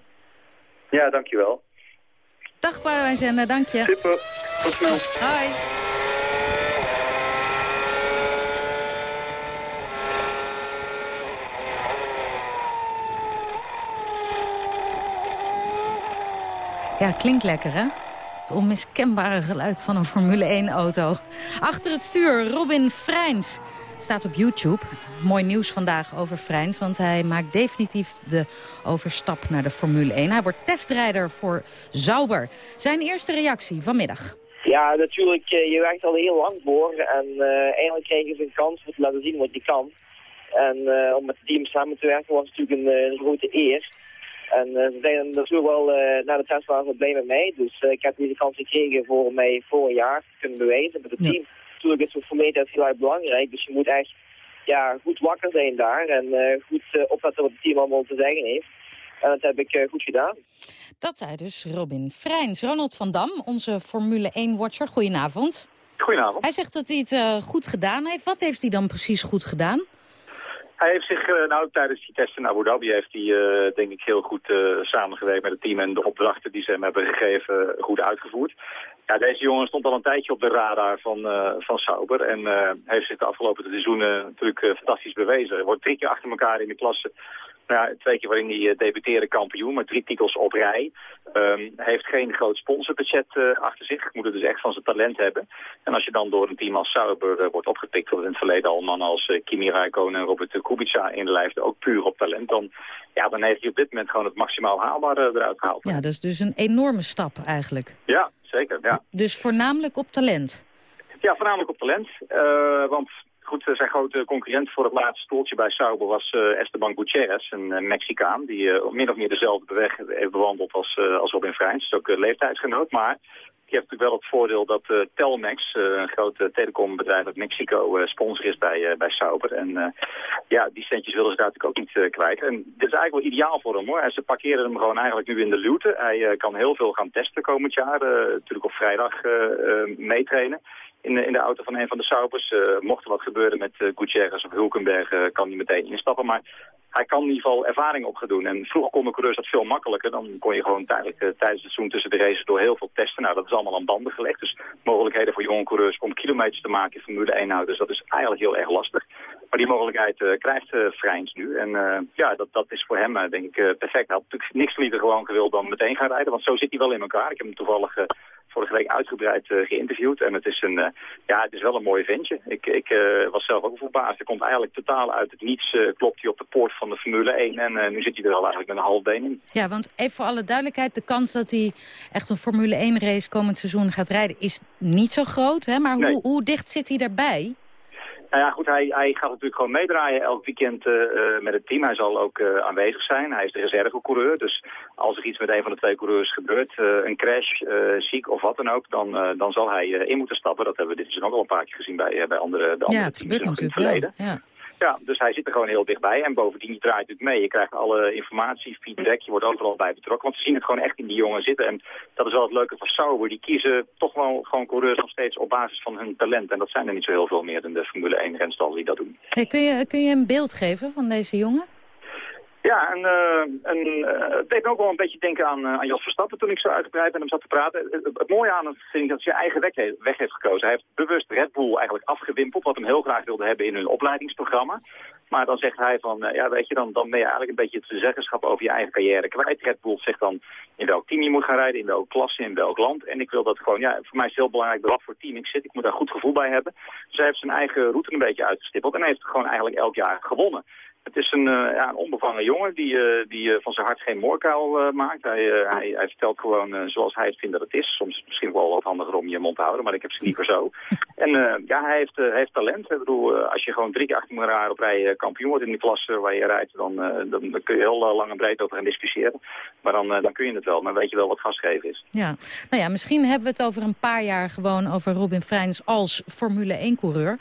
Ja, dankjewel. Dag Zender, dank je. Super, tot snel. Hoi. Ja, klinkt lekker hè? Het onmiskenbare geluid van een Formule 1-auto. Achter het stuur Robin Freins staat op YouTube. Mooi nieuws vandaag over Freins, want hij maakt definitief de overstap naar de Formule 1. Hij wordt testrijder voor Zauber. Zijn eerste reactie vanmiddag. Ja, natuurlijk, je werkt al heel lang voor en uh, eindelijk kregen ze een kans om te laten zien wat je kan. En uh, om met het team samen te werken was natuurlijk een, een grote eer. En uh, ze zijn natuurlijk wel na de test waren blij met mij. Dus ik heb deze kans gekregen voor mij voor een jaar te kunnen bewijzen met het team. Ja natuurlijk is het voor mij heel erg belangrijk. Dus je moet echt ja, goed wakker zijn daar en uh, goed uh, opletten wat het team allemaal te zeggen heeft. En dat heb ik uh, goed gedaan. Dat zei dus Robin Freins. Ronald van Dam, onze Formule 1-watcher. Goedenavond. Goedenavond. Hij zegt dat hij het goed gedaan heeft. Wat heeft hij dan precies goed gedaan? Hij heeft zich, nou tijdens die test in Abu Dhabi heeft hij denk ik heel goed samengewerkt met het team en de opdrachten die ze hem hebben gegeven goed uitgevoerd. Ja, deze jongen stond al een tijdje op de radar van, uh, van Sauber en uh, heeft zich de afgelopen seizoenen natuurlijk uh, fantastisch bewezen. Hij wordt drie keer achter elkaar in de klasse, nou ja, twee keer waarin hij debuteerde kampioen, maar drie titels op rij. Um, heeft geen groot sponsorbudget achter zich, moet het dus echt van zijn talent hebben. En als je dan door een team als Sauber wordt opgepikt, wat in het verleden al mannen als Kimi Räikkönen en Robert Kubica inlijfde, ook puur op talent, dan, ja, dan heeft hij op dit moment gewoon het maximaal haalbare eruit gehaald. Ja, dus, dus een enorme stap eigenlijk. Ja, zeker, ja. Dus voornamelijk op talent? Ja, voornamelijk op talent. Want goed, zijn grote concurrent voor het laatste stoeltje bij Sauber was Esteban Gutierrez, een Mexicaan. Die min of meer dezelfde weg heeft bewandeld als, als Robin Freins. is ook leeftijdsgenoot, maar je hebt natuurlijk wel het voordeel dat Telmex, een groot telecombedrijf uit Mexico, sponsor is bij, bij Sauber. En ja, die centjes willen ze daar natuurlijk ook niet kwijt. En dit is eigenlijk wel ideaal voor hem hoor. En ze parkeren hem gewoon eigenlijk nu in de luwte. Hij kan heel veel gaan testen komend jaar. natuurlijk op vrijdag meetrainen. In in de auto van een van de Saubers. mocht er wat gebeuren met uh, Gutierrez of Hulkenberg, kan hij meteen instappen. Maar hij kan in ieder geval ervaring opgedoen. En vroeger konden coureurs dat veel makkelijker. Dan kon je gewoon tijdelijk, tijdens het seizoen tussen de races door heel veel testen. Nou, dat is allemaal aan banden gelegd. Dus mogelijkheden voor jonge coureurs om kilometers te maken in Formule 1 houden. Dus dat is eigenlijk heel erg lastig. Maar die mogelijkheid krijgt uh, nu. En ja, dat, dat is voor hem denk ik perfect. Hij had natuurlijk niks liever gewoon gewild dan meteen gaan rijden. Want zo zit hij wel in elkaar. Ik heb hem toevallig vorige week uitgebreid geïnterviewd. En het is, een, ja, het is wel een mooi ventje. Ik, ik was zelf ook verbaasd. Hij komt eigenlijk totaal uit het niets. klopt hij op de poort van de Formule 1. En nu zit hij er al eigenlijk met een half been in. Ja, want even voor alle duidelijkheid. De kans dat hij echt een Formule 1 race komend seizoen gaat rijden is niet zo groot. Hè? Maar hoe, hoe dicht zit hij daarbij? Nou ja, goed, hij, hij gaat natuurlijk gewoon meedraaien elk weekend uh, met het team. Hij zal ook uh, aanwezig zijn. Hij is de reservecoureur. Dus als er iets met een van de twee coureurs gebeurt, uh, een crash, ziek of wat dan ook, dan, dan zal hij in moeten stappen. Dat hebben we dit seizoen ook al een paar keer gezien bij, bij andere, de andere ja, teams in het verleden. Ja. Ja, dus hij zit er gewoon heel dichtbij. En bovendien, draait het mee. Je krijgt alle informatie, feedback, je wordt overal bij betrokken. Want ze zien het gewoon echt in die jongen zitten. En dat is wel het leuke van Sauber. Die kiezen toch wel gewoon coureurs nog steeds op basis van hun talent. En dat zijn er niet zo heel veel meer dan de Formule 1 renstal die dat doen. Hey, kun, je, kun je een beeld geven van deze jongen? Ja, en, uh, het deed me ook wel een beetje denken aan, uh, aan Jos Verstappen toen ik zo uitgebreid met hem zat te praten. Het, mooie aan het vind ik dat hij zijn eigen weg, heeft gekozen. Hij heeft bewust Red Bull eigenlijk afgewimpeld, wat hem heel graag wilde hebben in hun opleidingsprogramma. Maar dan zegt hij van, ja weet je, dan, dan ben je eigenlijk een beetje het zeggenschap over je eigen carrière kwijt. Red Bull zegt dan in welk team je moet gaan rijden, in welke klasse, in welk land. En ik wil dat gewoon, ja, voor mij is het heel belangrijk wat voor team ik zit. Ik moet daar goed gevoel bij hebben. Dus hij heeft zijn eigen route een beetje uitgestippeld en hij heeft gewoon eigenlijk elk jaar gewonnen. Het is een, uh, ja, een onbevangen jongen die, uh, die uh, van zijn hart geen moorkuil maakt. Hij, hij, hij, vertelt gewoon zoals hij het vindt dat het is. Soms misschien wel wat handiger om je mond te houden, maar ik heb ze liever zo. En ja, hij heeft, heeft talent. Ik bedoel, als je gewoon drie keer achter elkaar op rij kampioen wordt in de klasse waar je rijdt, dan, dan, dan, kun je heel lang en breed over gaan discussiëren. Maar dan, dan kun je het wel, dan weet je wel wat gasgeven is. Ja, nou ja, misschien hebben we het over een paar jaar gewoon over Robin Freins als Formule 1-coureur.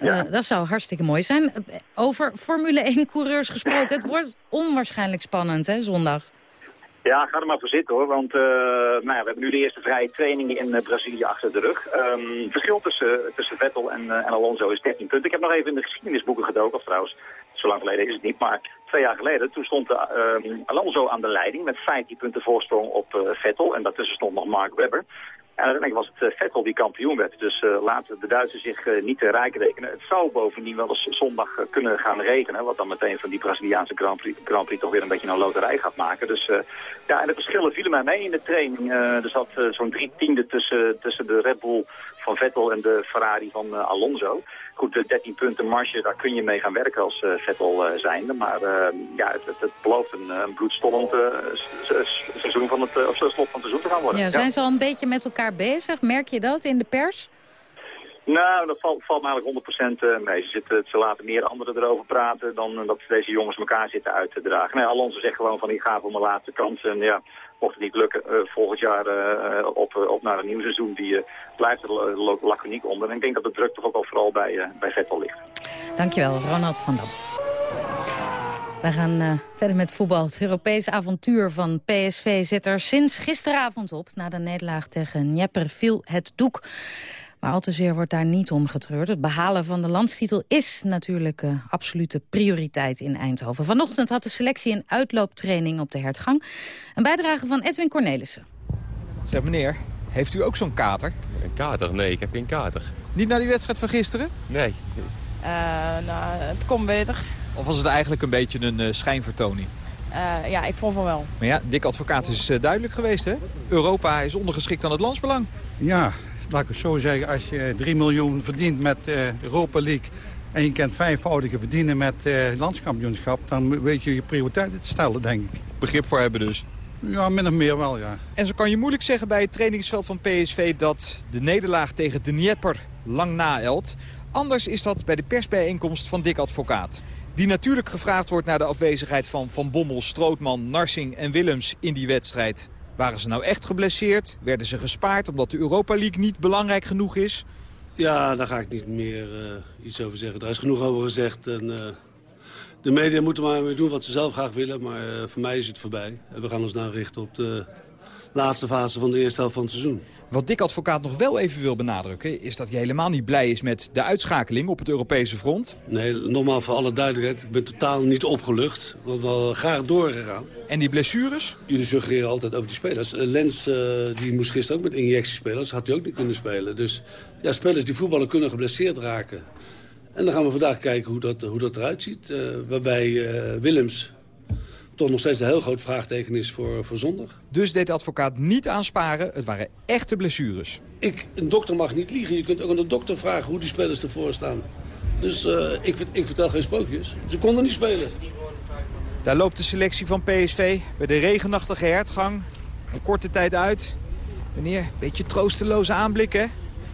Ja. dat zou hartstikke mooi zijn. Over Formule 1 coureurs gesproken. Het wordt onwaarschijnlijk spannend, hè, zondag. Ja, ga er maar voor zitten hoor, want uh, nou ja, we hebben nu de eerste vrije trainingen in uh, Brazilië achter de rug. Het verschil tussen, tussen Vettel en, uh, en Alonso is 13 punten. Ik heb nog even in de geschiedenisboeken gedoken, of trouwens, zo lang geleden is het niet, maar twee jaar geleden, toen stond ehm, Alonso aan de leiding met 15 punten voorsprong op Vettel. En daartussen stond nog Mark Webber. En uiteindelijk was het eh, Vettel die kampioen werd. Dus uh, laten de Duitsers zich uh, niet te rijk rekenen. Het zou bovendien wel eens zondag kunnen gaan regenen. Wat dan meteen van die Braziliaanse Grand Prix, Grand Prix toch weer een beetje een loterij gaat maken. Dus ja, en de verschillen vielen mij mee in de training. er zat zo'n drie tiende tussen, tussen de Red Bull van Vettel en de Ferrari van Alonso. Goed, de 13 punten marge, daar kun je mee gaan werken als Vettel zijnde. Maar ja, het, het, het, belooft een, een bloedstollend seizoen van het, of slot van het seizoen te gaan worden. Ja, zijn ze al een beetje met elkaar bezig? Merk je dat in de pers? Nou, dat valt, valt me eigenlijk 100% eh, mee. Ze, zitten, ze laten meer anderen erover praten dan eh, dat deze jongens elkaar zitten uit te dragen. Nee, Alonso zegt gewoon van ik ga voor mijn laatste kans. En ja, mocht het niet lukken, uh, volgend jaar uh, op, op naar een nieuw seizoen. Die blijft er laconiek onder. En ik denk dat de druk toch ook al vooral bij, bij Vettel ligt. Dankjewel, Ronald van Dam. We gaan verder met voetbal. Het Europese avontuur van PSV zit er sinds gisteravond op. Na de nederlaag tegen Dnieper viel het doek. Maar al te zeer wordt daar niet om getreurd. Het behalen van de landstitel is natuurlijk uh, absolute prioriteit in Eindhoven. Vanochtend had de selectie een uitlooptraining op de hertgang. Een bijdrage van Edwin Cornelissen. Zeg meneer, heeft u ook zo'n kater? Een kater? Nee, ik heb geen kater. Niet naar die wedstrijd van gisteren? Nee. Uh, nou, het komt beter. Of was het eigenlijk een beetje een uh, schijnvertoning? Uh, ja, ik vond van wel. Maar ja, Dick Advocaat is uh, duidelijk geweest, hè? Europa is ondergeschikt aan het landsbelang. Ja, laat ik het zo zeggen. Als je 3 miljoen verdient met de Europa League... en je kent vijfvoudige verdienen met landskampioenschap... dan weet je je prioriteiten te stellen, denk ik. Begrip voor hebben dus? Ja, min of meer wel, ja. En zo kan je moeilijk zeggen bij het trainingsveld van PSV... dat de nederlaag tegen de Dnieper lang naelt. Anders is dat bij de persbijeenkomst van Dick Advocaat. Die natuurlijk gevraagd wordt naar de afwezigheid van Van Bommel, Strootman, Narsing en Willems in die wedstrijd. Waren ze nou echt geblesseerd? Werden ze gespaard omdat de Europa League niet belangrijk genoeg is? Ja, daar ga ik niet meer uh, iets over zeggen. Daar is genoeg over gezegd. En, uh, de media moeten maar doen wat ze zelf graag willen. Maar uh, voor mij is het voorbij. En we gaan ons nou richten op de laatste fase van de eerste helft van het seizoen. Wat Dick Advocaat nog wel even wil benadrukken... is dat hij helemaal niet blij is met de uitschakeling op het Europese front. Nee, normaal voor alle duidelijkheid. Ik ben totaal niet opgelucht. Want we hadden graag doorgegaan. En die blessures? Jullie suggereren altijd over die spelers. Lens uh, die moest gisteren ook met injectiespelers. Had hij ook niet kunnen spelen. Dus ja, spelers die voetballen kunnen geblesseerd raken. En dan gaan we vandaag kijken hoe dat, hoe dat eruit ziet. Uh, waarbij uh, Willems toch nog steeds een heel groot vraagteken is voor, voor zondag. Dus deed de advocaat niet aansparen, het waren echte blessures. Ik, een dokter mag niet liegen. Je kunt ook aan de dokter vragen hoe die spelers ervoor staan. Dus uh, ik, ik vertel geen sprookjes. Ze konden niet spelen. Daar loopt de selectie van PSV bij de regenachtige hertgang. Een korte tijd uit. Meneer, beetje troosteloze aanblik, hè?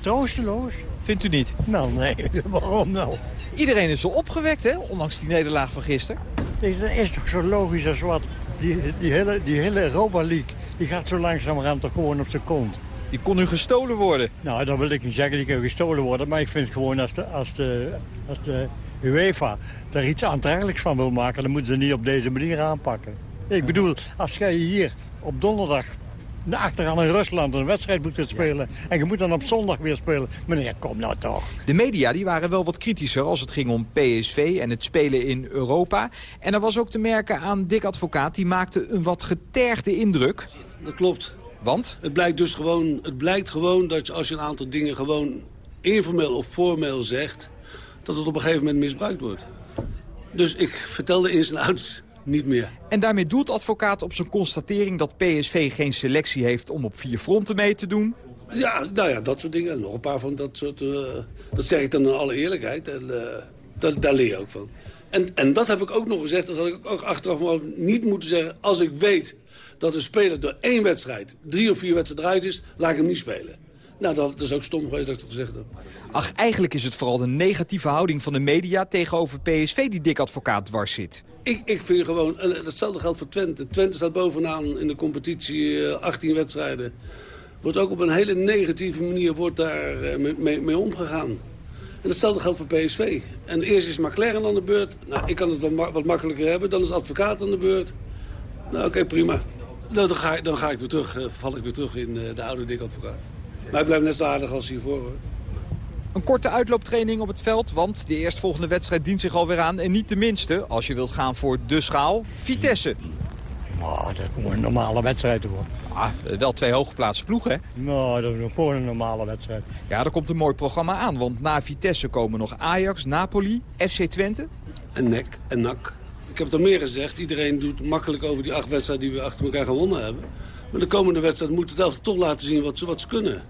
Troosteloos? Vindt u niet? Nou, nee. Waarom nou? Iedereen is zo opgewekt, hè? Ondanks die nederlaag van gisteren. Dat is toch zo logisch als wat. Die, die, hele, die hele Europa League die gaat zo langzamerhand toch gewoon op zijn kont. Die kon nu gestolen worden? Nou, dat wil ik niet zeggen, die kan gestolen worden. Maar ik vind gewoon als de, als de, als de UEFA daar iets aantrekkelijks van wil maken... dan moeten ze niet op deze manier aanpakken. Ik bedoel, als jij hier op donderdag achteraan in Rusland een wedstrijd moet spelen. En je moet dan op zondag weer spelen. Meneer, kom nou toch. De media die waren wel wat kritischer als het ging om PSV en het spelen in Europa. En er was ook te merken aan Dick Advocaat. Die maakte een wat getergde indruk. Dat klopt. Want? Het blijkt dus gewoon, het blijkt gewoon dat als je een aantal dingen gewoon informeel of formeel zegt... dat het op een gegeven moment misbruikt wordt. Dus ik vertelde in zijn ouds niet meer. En daarmee doelt advocaat op zijn constatering dat PSV geen selectie heeft om op vier fronten mee te doen. Ja, nou ja, dat soort dingen. Nog een paar van dat soort... Uh, dat zeg ik dan in alle eerlijkheid. En uh, dat, daar leer je ook van. En, en dat heb ik ook nog gezegd. Dat had ik ook achteraf niet moeten zeggen. Als ik weet dat een speler door één wedstrijd... drie of vier wedstrijden eruit is, laat ik hem niet spelen. Nou, dat is ook stom geweest dat ik het gezegd heb. Ach, eigenlijk is het vooral de negatieve houding van de media tegenover PSV die dik advocaat dwars zit. Ik, ik vind gewoon, hetzelfde geldt voor Twente. Twente staat bovenaan in de competitie, 18 wedstrijden. Wordt ook op een hele negatieve manier wordt daar mee, mee omgegaan. En hetzelfde geldt voor PSV. En eerst is McLaren aan de beurt. Nou, ik kan het wat, wat makkelijker hebben. Dan is advocaat aan de beurt. Nou, oké, okay, prima. Nou, dan, ga ik, dan ga ik weer terug, uh, val ik weer terug in uh, de oude dik advocaat. Maar ik blijf net zo aardig als hiervoor, hoor. Een korte uitlooptraining op het veld, want de eerstvolgende wedstrijd dient zich alweer aan. En niet de minste, als je wilt gaan voor de schaal, Vitesse. Nou, dat is gewoon een normale wedstrijd hoor. Ah, wel twee hooggeplaatste ploegen, hè? Nou, dat is gewoon een normale wedstrijd. Ja, er komt een mooi programma aan, want na Vitesse komen nog Ajax, Napoli, FC Twente. En NEC en NAC. Ik heb het al meer gezegd, iedereen doet makkelijk over die acht wedstrijden die we achter elkaar gewonnen hebben. Maar de komende wedstrijd moet het elftal toch laten zien wat ze, wat ze kunnen.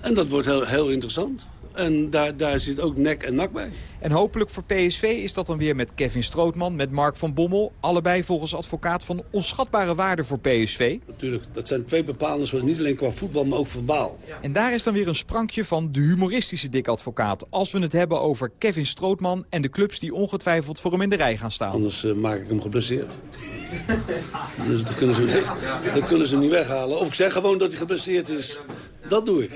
En dat wordt heel, heel interessant. En daar, daar zit ook nek en nak bij. En hopelijk voor PSV is dat dan weer met Kevin Strootman, met Mark van Bommel. Allebei volgens advocaat van onschatbare waarde voor PSV. Natuurlijk, dat zijn twee bepalers, niet alleen qua voetbal, maar ook verbaal. En daar is dan weer een sprankje van de humoristische dik advocaat. Als we het hebben over Kevin Strootman en de clubs die ongetwijfeld voor hem in de rij gaan staan. Anders uh, maak ik hem geblesseerd. dus dan kunnen, ze hem niet, dan kunnen ze hem niet weghalen. Of ik zeg gewoon dat hij geblesseerd is. Dat doe ik.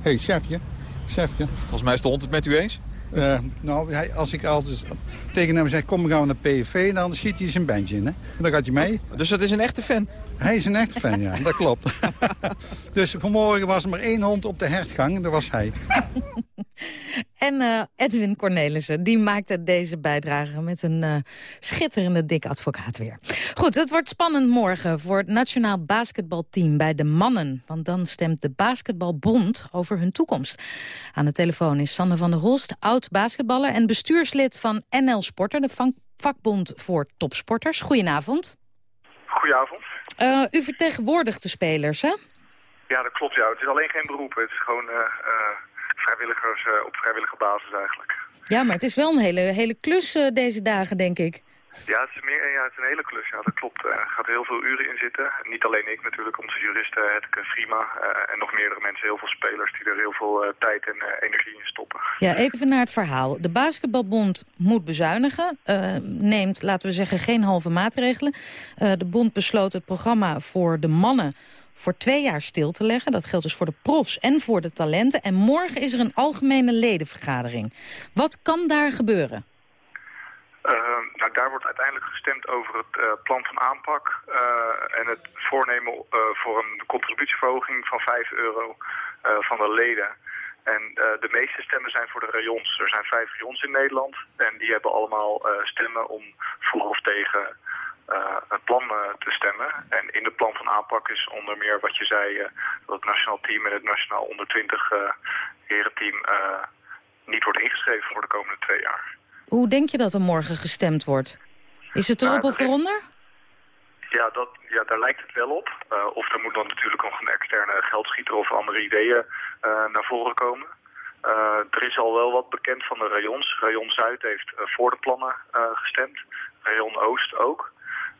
hey, chefje. Chefje. Volgens mij is de hond het met u eens? Uh, nou, hij, als ik altijd tegen hem zeg, kom, we gaan naar PSV, dan schiet hij zijn bandje in. Hè? En dan gaat hij mee. Dus dat is een echte fan? Hij is een echte fan, ja. Dat klopt. dus vanmorgen was er maar één hond op de hertgang en dat was hij. En uh, Edwin Cornelissen, die maakte deze bijdrage met een uh, schitterende dik advocaat weer. Goed, het wordt spannend morgen voor het nationaal basketbalteam bij de mannen. Want dan stemt de Basketbalbond over hun toekomst. Aan de telefoon is Sander van der Holst, oud-basketballer en bestuurslid van NL Sporter, de vakbond voor topsporters. Goedenavond. Goedenavond. Uh, u vertegenwoordigt de spelers, hè? Ja, dat klopt. Ja. Het is alleen geen beroep. Het is gewoon vrijwilligers uh, op vrijwillige basis eigenlijk. Ja, maar het is wel een hele, hele klus uh, deze dagen, denk ik. Ja, het is, meer, ja, het is een hele klus. Ja, dat klopt. Er gaat heel veel uren in zitten. Niet alleen ik natuurlijk, onze juristen, Hetke Frima uh, en nog meerdere mensen, heel veel spelers die er heel veel uh, tijd en uh, energie in stoppen. Ja, even naar het verhaal. De basketbalbond moet bezuinigen, neemt, laten we zeggen, geen halve maatregelen. de bond besloot het programma voor de mannen voor twee jaar stil te leggen. Dat geldt dus voor de profs en voor de talenten. En morgen is er een algemene ledenvergadering. Wat kan daar gebeuren? Uh, nou, daar wordt uiteindelijk gestemd over het uh, plan van aanpak uh, en het voornemen voor een contributieverhoging van 5 euro van de leden. En de meeste stemmen zijn voor de rayons. Er zijn vijf rayons in Nederland en die hebben allemaal stemmen om voor of tegen het plan te stemmen. En in het plan van aanpak is onder meer wat je zei, dat het nationaal team en het nationaal onder 20 herenteam niet wordt ingeschreven voor de komende twee jaar. Hoe denk je dat er morgen gestemd wordt? Is het erop of eronder? Ja, dat, ja, daar lijkt het wel op. Of er moet dan natuurlijk nog een externe geldschieter of andere ideeën naar voren komen. Er is al wel wat bekend van de rayons. Rayon Zuid heeft voor de plannen gestemd. Rayon Oost ook.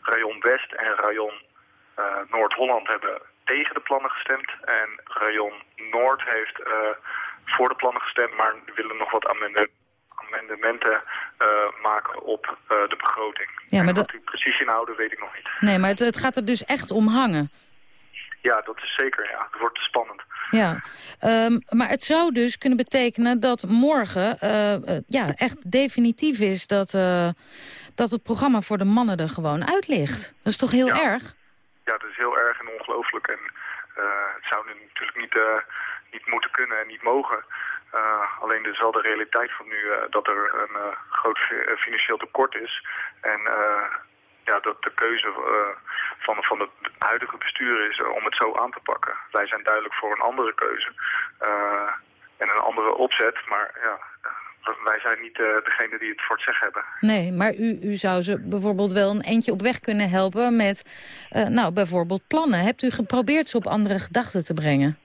Rayon West en Rayon Noord-Holland hebben tegen de plannen gestemd. En Rayon Noord heeft voor de plannen gestemd, maar willen nog wat amendementen amendementen uh, maken op uh, de begroting. Ja, maar dat... die precies inhouden weet ik nog niet. Nee, maar het, het, gaat er dus echt om hangen. Ja, dat is zeker, ja. Het wordt spannend. Ja, um, maar het zou dus kunnen betekenen dat morgen uh, ja, echt definitief is dat, dat het programma voor de mannen er gewoon uit ligt. Dat is toch heel ja. erg? Ja, dat is heel erg en ongelooflijk. En het zou nu natuurlijk niet, niet moeten kunnen en niet mogen. Uh, alleen is wel de realiteit van nu dat er een groot financieel tekort is. En ja, dat de keuze van, van het huidige bestuur is om het zo aan te pakken. Wij zijn duidelijk voor een andere keuze en een andere opzet. Maar ja, wij zijn niet degene die het voor het zeggen hebben. Nee, maar u, u zou ze bijvoorbeeld wel een eentje op weg kunnen helpen met nou, bijvoorbeeld plannen. Hebt u geprobeerd ze op andere gedachten te brengen?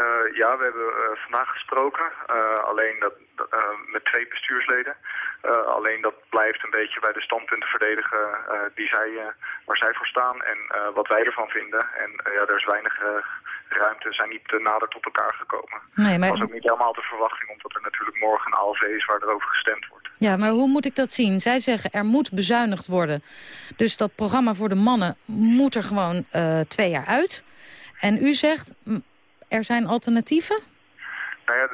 Uh, ja, we hebben uh, vandaag gesproken, alleen dat, met twee bestuursleden. alleen dat blijft een beetje bij de standpunten verdedigen die zij, waar zij voor staan en wat wij ervan vinden. En ja, er is weinig ruimte, zijn niet nader tot elkaar gekomen. Nee, maar... Dat was ook niet helemaal de verwachting, omdat er natuurlijk morgen een ALV is waar er over gestemd wordt. Ja, maar hoe moet ik dat zien? Zij zeggen er moet bezuinigd worden. Dus dat programma voor de mannen moet er gewoon twee jaar uit. En u zegt, er zijn alternatieven? Nou ja,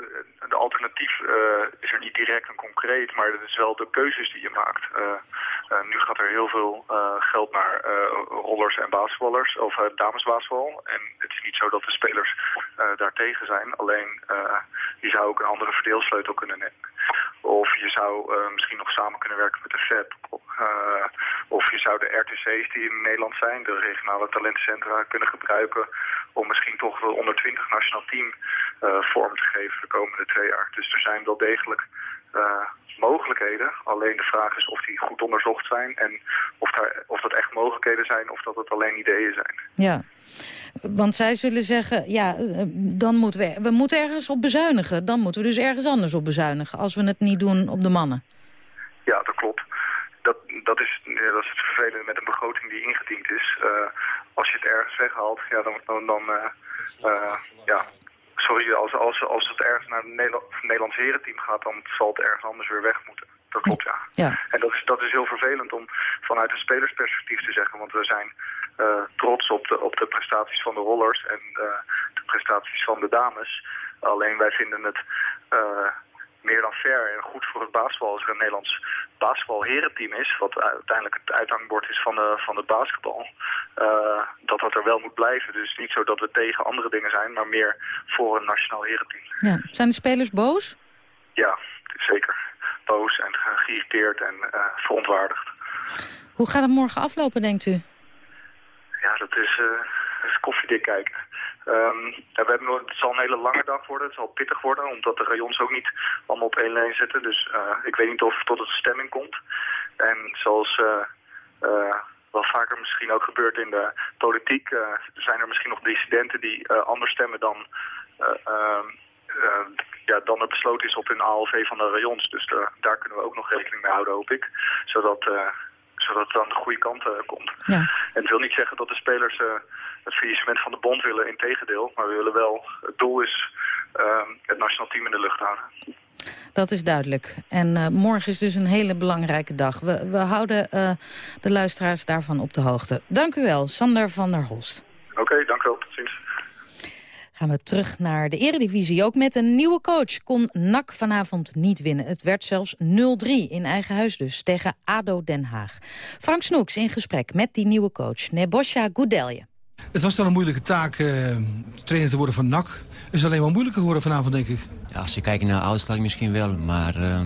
de, alternatief uh, is er niet direct en concreet, maar het is wel de keuzes die je maakt. Uh, uh, nu gaat er heel veel geld naar rollers en basketballers, of damesbasketbal. En het is niet zo dat de spelers daartegen zijn, alleen je zou ook een andere verdeelsleutel kunnen nemen. Of je zou misschien nog samen kunnen werken met de FED. of je zou de RTC's die in Nederland zijn, de regionale talentencentra, kunnen gebruiken om misschien toch wel onder 20 nationaal team vorm te geven de komende twee jaar. Dus er zijn wel degelijk uh, mogelijkheden. Alleen de vraag is of die goed onderzocht zijn en of, daar, of dat echt mogelijkheden zijn of dat het alleen ideeën zijn. Ja, want zij zullen zeggen, ja, eh, dan moeten we, we moeten ergens op bezuinigen. Dan moeten we dus ergens anders op bezuinigen als we het niet doen op de mannen. Ja, dat klopt. Dat, dat, is, dat is het vervelende met een begroting die ingediend is. Uh, als je het ergens weghaalt, ja, dan, dan, dan uh, ja, sorry, als, als, als het ergens naar het Nederland, Nederlands herenteam gaat, dan zal het ergens anders weer weg moeten. Dat klopt, ja. ja. En dat is, dat is heel vervelend om vanuit een spelersperspectief te zeggen, want we zijn uh, trots op de, op de prestaties van de rollers en uh, de prestaties van de dames. Alleen wij vinden het uh, meer dan fair en goed voor het basketbal als er een Nederlands basketbalherenteam is, wat uiteindelijk het uithangbord is van, de, van het basketbal, uh, dat dat er wel moet blijven. Dus niet zo dat we tegen andere dingen zijn, maar meer voor een nationaal herenteam. Ja. Zijn de spelers boos? Ja, zeker. Boos en geïrriteerd en uh, verontwaardigd. Hoe gaat het morgen aflopen, denkt u? Ja, dat is, uh, dat is koffiedik kijken. Um, ja, we hebben, het zal een hele lange dag worden, het zal pittig worden, omdat de rayons ook niet allemaal op één lijn zitten. Dus uh, ik weet niet of het tot een stemming komt. En zoals uh, uh, wel vaker misschien ook gebeurt in de politiek, zijn er misschien nog dissidenten die anders stemmen dan ehm, ja, dan er besloten is op een ALV van de rayons. Dus daar kunnen we ook nog rekening mee houden, hoop ik. Zodat, zodat het aan de goede kant komt. Ja. En het wil niet zeggen dat de spelers het faillissement van de bond willen, integendeel. Maar we willen wel, het doel is het nationaal team in de lucht houden. Dat is duidelijk. En uh, morgen is dus een hele belangrijke dag. We, we houden uh, de luisteraars daarvan op de hoogte. Dank u wel, Sander van der Holst. Oké, okay, dank u wel. Tot ziens. Gaan we terug naar de eredivisie. Ook met een nieuwe coach kon NAC vanavond niet winnen. Het werd zelfs 0-3 in eigen huis dus, tegen ADO Den Haag. Frank Snoeks in gesprek met die nieuwe coach, Nebosja Goudelje. Het was dan een moeilijke taak uh, trainer te worden van NAC. Het is alleen maar moeilijker geworden vanavond, denk ik. Ja, als je kijkt naar de uitslag misschien wel, maar uh,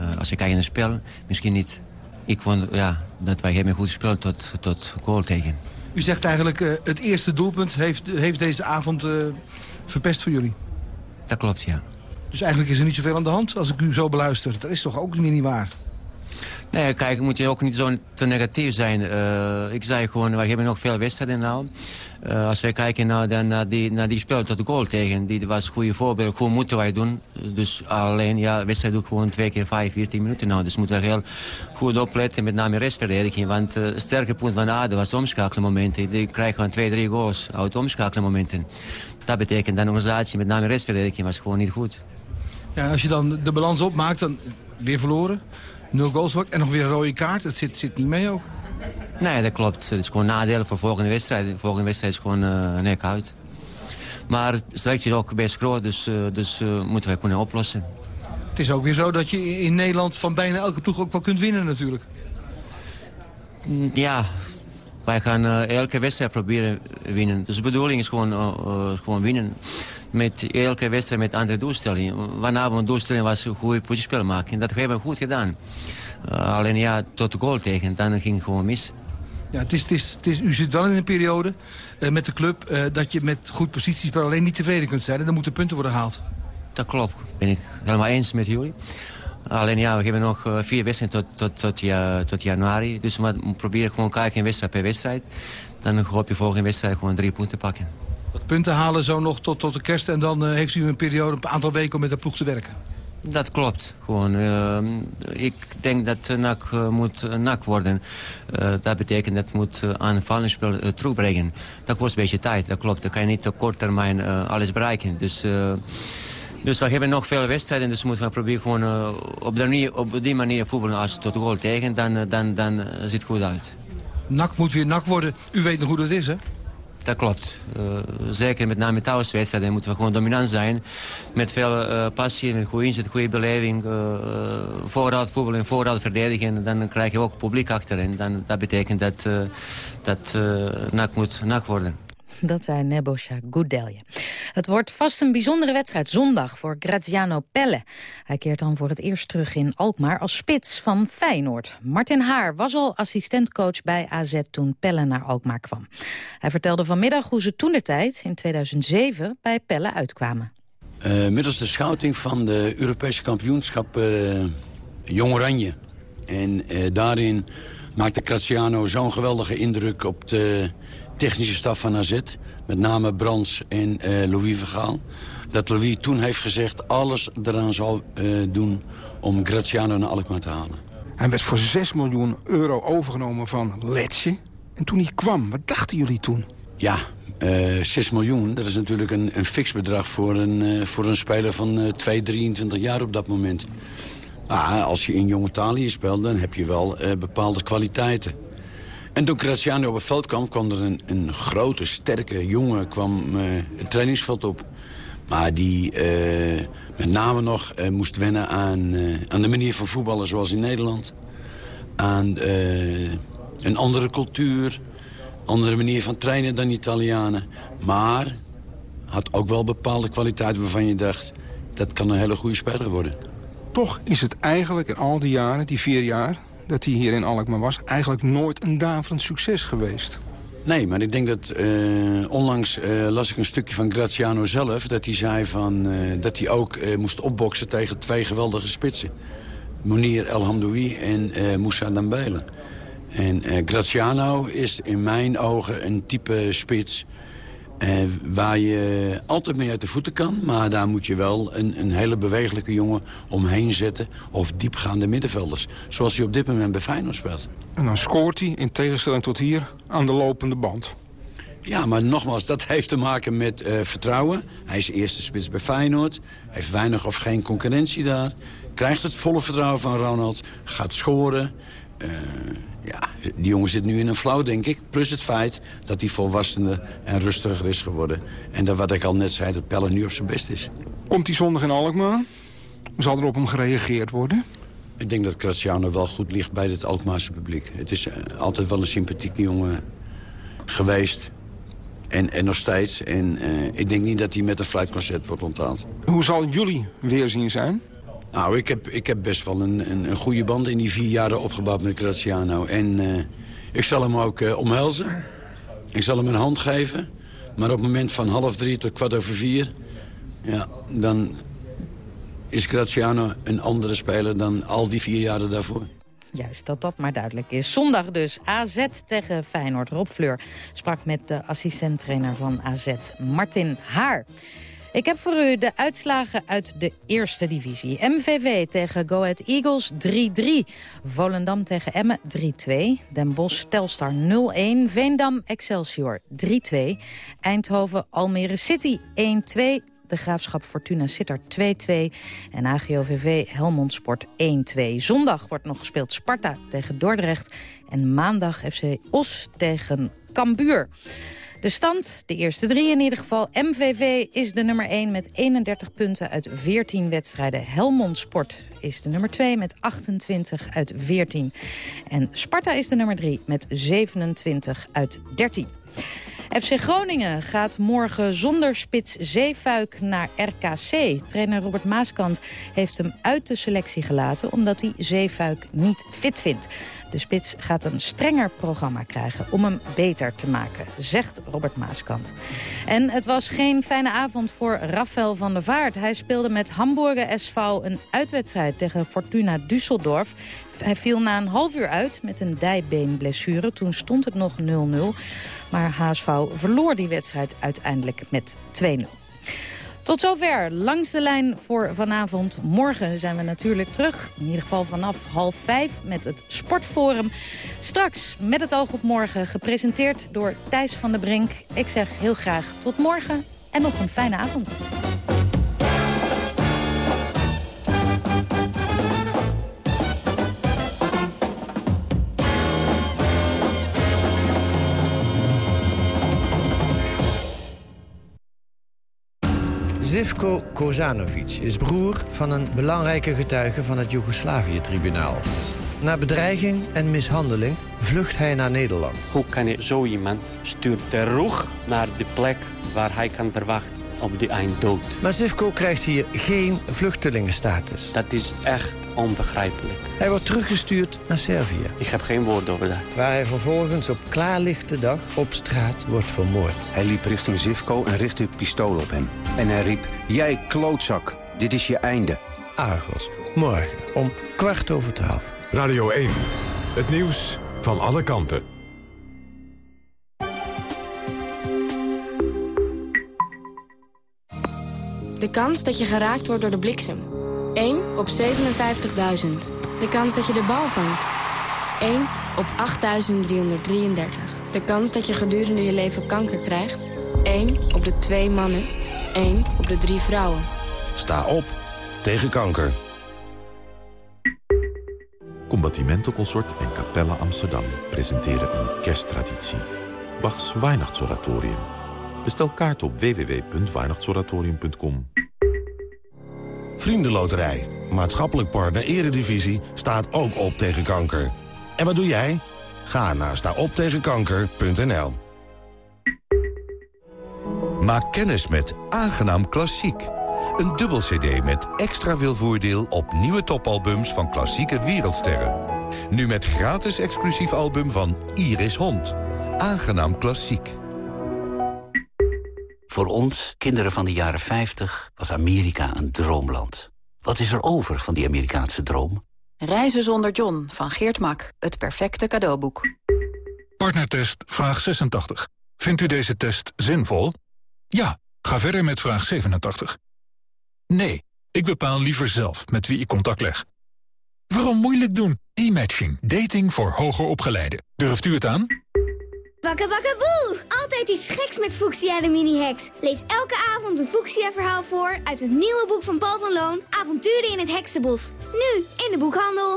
uh, als je kijkt naar het spel, misschien niet. Ik vond ja, dat wij hebben goed gespeeld tot, tot goal tegen. U zegt eigenlijk, het eerste doelpunt heeft, heeft deze avond verpest voor jullie? Dat klopt, ja. Dus eigenlijk is er niet zoveel aan de hand als ik u zo beluister. Dat is toch ook niet waar? Nee, kijk, moet je ook niet zo te negatief zijn. Uh, ik zei gewoon, wij hebben nog veel wedstrijden nou. Als wij kijken naar, naar, die, naar die spel tot de goal tegen, die was een goede voorbeeld. Gewoon moeten wij doen. Dus alleen, ja, wedstrijd doe ik gewoon twee keer vijf, veertien minuten nou. Dus moeten we heel goed opletten, met name restverdediging. Want uh, het sterke punt van ADE was omschakelmomenten. Die krijgen gewoon twee, drie goals uit omschakelmomenten. Dat betekent dat de organisatie, met name restverdediging, was gewoon niet goed. Ja, als je dan de balans opmaakt, dan weer verloren. Nul goals en nog weer een rode kaart. Dat zit, zit niet mee ook. Nee, dat klopt. Het is gewoon nadelen voor volgende wedstrijd. De volgende wedstrijd is gewoon uh, nek uit. Maar de selectie is ook best groot, dus, uh, dus uh, moeten wij kunnen oplossen. Het is ook weer zo dat je in Nederland van bijna elke ploeg ook wel kunt winnen natuurlijk. Ja, wij gaan elke wedstrijd proberen winnen. Dus de bedoeling is gewoon, gewoon winnen met elke wedstrijd met andere doelstellingen. Vanavond doelstelling was een goede potjespel maken. En dat hebben we goed gedaan. Uh, alleen ja, tot de goal tegen, dan ging het gewoon mis. Ja, het is, het is, het is, u zit wel in een periode uh, met de club uh, dat je met goed positiespel alleen niet tevreden kunt zijn. En dan moeten punten worden gehaald. Dat klopt, ben ik helemaal eens met jullie. Alleen ja, we hebben nog vier wedstrijden tot, tot, tot, ja, tot januari. Dus we proberen gewoon kijken wedstrijd per wedstrijd. Dan hoop je volgende wedstrijd gewoon drie punten pakken. Wat punten halen zo nog tot, tot de kerst en dan uh, heeft u een periode, een aantal weken om met de ploeg te werken. Dat klopt. Gewoon, uh, ik denk dat NAC uh, moet NAC worden. Uh, dat betekent dat het moet aanvallingsspel terugbrengen. Dat kost een beetje tijd, dat klopt. Dan kan je niet op korte termijn alles bereiken. Dus, dus we hebben nog veel wedstrijden. Dus moeten we proberen gewoon op, die, op die manier voetballen als tot de goal tegen. Dan, dan, dan ziet het goed uit. NAC moet weer NAC worden. U weet nog hoe dat is, hè? Dat klopt. Uh, zeker met name thuiswedstrijden moeten we gewoon dominant zijn. Met veel uh, passie, met goede inzet, goede beleving. Uh, vooruit voetballen en vooruit verdedigen. Dan krijg je ook publiek achter. En dan, dat betekent dat, dat NAC moet NAC worden. Dat zei Nebosja Goudelje. Het wordt vast een bijzondere wedstrijd zondag voor Graziano Pelle. Hij keert dan voor het eerst terug in Alkmaar als spits van Feyenoord. Martin Haar was al assistentcoach bij AZ toen Pelle naar Alkmaar kwam. Hij vertelde vanmiddag hoe ze toenertijd in 2007 bij Pelle uitkwamen. Uh, middels de scouting van de Europese kampioenschap uh, Jong Oranje. En uh, daarin maakte Graziano zo'n geweldige indruk op de technische staf van AZ. Met name Brands en uh, Louis Vergaal. Dat Louis toen heeft gezegd alles eraan zal uh, doen om Graziano naar Alkmaar te halen. Hij werd voor 6 miljoen euro overgenomen van Letje. En toen hij kwam, wat dachten jullie toen? Ja, uh, 6 miljoen, dat is natuurlijk een, een fix bedrag voor een, uh, voor een speler van uh, 2, 23 jaar op dat moment. Ah, als je in Jong Italië speelt, dan heb je wel bepaalde kwaliteiten. En toen Graziano op het veld kwam, kwam er een, een grote, sterke jongen kwam, uh, het trainingsveld op. Maar die uh, met name nog uh, moest wennen aan, aan de manier van voetballen zoals in Nederland. Aan een andere cultuur, andere manier van trainen dan Italianen. Maar had ook wel bepaalde kwaliteiten waarvan je dacht... dat kan een hele goede speler worden. Toch is het eigenlijk in al die jaren, die vier jaar dat hij hier in Alkmaar was... eigenlijk nooit een daverend succes geweest. Nee, maar ik denk dat uh, onlangs uh, las ik een stukje van Graziano zelf... dat hij zei van, uh, dat hij ook moest opboksen tegen twee geweldige spitsen. Monir El Hamdoui en Moussa Dambele. En Graziano is in mijn ogen een type spits... Uh, waar je altijd mee uit de voeten kan. Maar daar moet je wel een, een hele bewegelijke jongen omheen zetten. Of diepgaande middenvelders. Zoals hij op dit moment bij Feyenoord speelt. En dan scoort hij, in tegenstelling tot hier, aan de lopende band. Ja, maar nogmaals, dat heeft te maken met uh, vertrouwen. Hij is eerste spits bij Feyenoord. Heeft weinig of geen concurrentie daar. Krijgt het volle vertrouwen van Ronald. Gaat scoren. Uh, ja, die jongen zit nu in een flauw, denk ik. Plus het feit dat hij volwassener en rustiger is geworden. En dat wat ik al net zei, dat Pelle nu op zijn best is. Komt hij zondag in Alkmaar? Zal er op hem gereageerd worden? Ik denk dat Graziano wel goed ligt bij het Alkmaarse publiek. Het is uh, altijd wel een sympathieke jongen geweest. En, en nog steeds. En uh, ik denk niet dat hij met een fluitconcert wordt onthaald. Hoe zal jullie weerzien zijn? Nou, ik heb, ik heb best wel een, een, een goede band in die vier jaren opgebouwd met Graziano. En uh, ik zal hem ook uh, omhelzen. Ik zal hem een hand geven. Maar op het moment van half drie tot kwart over vier... Ja, dan is Graziano een andere speler dan al die vier jaren daarvoor. Juist, dat dat maar duidelijk is. Zondag dus AZ tegen Feyenoord. Rob Fleur sprak met de assistent-trainer van AZ, Martin Haar. Ik heb voor u de uitslagen uit de eerste divisie. MVV tegen Go Ahead Eagles 3-3. Volendam tegen Emmen 3-2. Den Bosch Telstar 0-1. Veendam Excelsior 3-2. Eindhoven Almere City 1-2. De Graafschap Fortuna Sittard 2-2. En AGOVV Helmond Sport 1-2. Zondag wordt nog gespeeld Sparta tegen Dordrecht. En maandag FC Os tegen Cambuur. De stand, de eerste drie in ieder geval. MVV is de nummer 1 met 31 punten uit 14 wedstrijden. Helmond Sport is de nummer 2 met 28 uit 14. En Sparta is de nummer 3 met 27 uit 13. FC Groningen gaat morgen zonder spits Zeefuik naar RKC. Trainer Robert Maaskant heeft hem uit de selectie gelaten... omdat hij Zeefuik niet fit vindt. De spits gaat een strenger programma krijgen om hem beter te maken, zegt Robert Maaskant. En het was geen fijne avond voor Rafael van der Vaart. Hij speelde met Hamburger SV een uitwedstrijd tegen Fortuna Düsseldorf. Hij viel na een half uur uit met een dijbeenblessure. Toen stond het nog 0-0. Maar HSV verloor die wedstrijd uiteindelijk met 2-0. Tot zover langs de lijn voor vanavond. Morgen zijn we natuurlijk terug. In ieder geval vanaf half vijf met het Sportforum. Straks met het oog op morgen gepresenteerd door Thijs van der Brink. Ik zeg heel graag tot morgen en nog een fijne avond. Zivko Kozanovic is broer van een belangrijke getuige van het Joegoslavië-tribunaal. Na bedreiging en mishandeling vlucht hij naar Nederland. Hoe kan je zo iemand stuurt terug naar de plek waar hij kan verwachten op de einddood? Maar Zivko krijgt hier geen vluchtelingenstatus. Dat is echt onbegrijpelijk. Hij wordt teruggestuurd naar Servië. Ik heb geen woord over dat. Waar hij vervolgens op klaarlichte dag op straat wordt vermoord. Hij liep richting Zivko en richtte het pistool op hem. En hij riep, jij klootzak, dit is je einde. Argos, morgen om kwart over twaalf. Radio 1, het nieuws van alle kanten. De kans dat je geraakt wordt door de bliksem. 1 op 57.000. De kans dat je de bal vangt. 1 op 8.333. De kans dat je gedurende je leven kanker krijgt. 1 op de 2 mannen. 1 op de 3 vrouwen. Sta op tegen kanker. Combattimento Consort en Capella Amsterdam presenteren een kersttraditie. Bachs Weihnachtsoratorium. Bestel kaart op www.weihnachtsoratorium.com. Vriendenloterij. Maatschappelijk partner Eredivisie staat ook op tegen kanker. En wat doe jij? Ga naar staoptegenkanker.nl Maak kennis met Aangenaam Klassiek. Een dubbel cd met extra veel voordeel op nieuwe topalbums van klassieke wereldsterren. Nu met gratis exclusief album van Iris Hond. Aangenaam Klassiek. Voor ons, kinderen van de jaren 50, was Amerika een droomland. Wat is er over van die Amerikaanse droom? Reizen zonder John van Geert Mak. Het perfecte cadeauboek. Partnertest vraag 86. Vindt u deze test zinvol? Ja, ga verder met vraag 87. Nee, ik bepaal liever zelf met wie ik contact leg. Waarom moeilijk doen? E-matching. Dating voor hoger opgeleiden. Durft u het aan? Bakkebakkenboe! Altijd iets geks met Fuchsia de mini-heks. Lees elke avond een Fuchsia-verhaal voor uit het nieuwe boek van Paul van Loon... Avonturen in het Heksenbos. Nu in de boekhandel.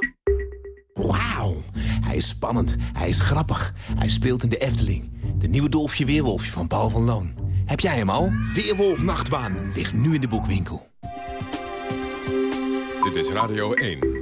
Wauw, hij is spannend, hij is grappig, hij speelt in de Efteling. De nieuwe Dolfje Weerwolfje van Paul van Loon. Heb jij hem al? Weerwolf Nachtbaan ligt nu in de boekwinkel. Dit is Radio 1.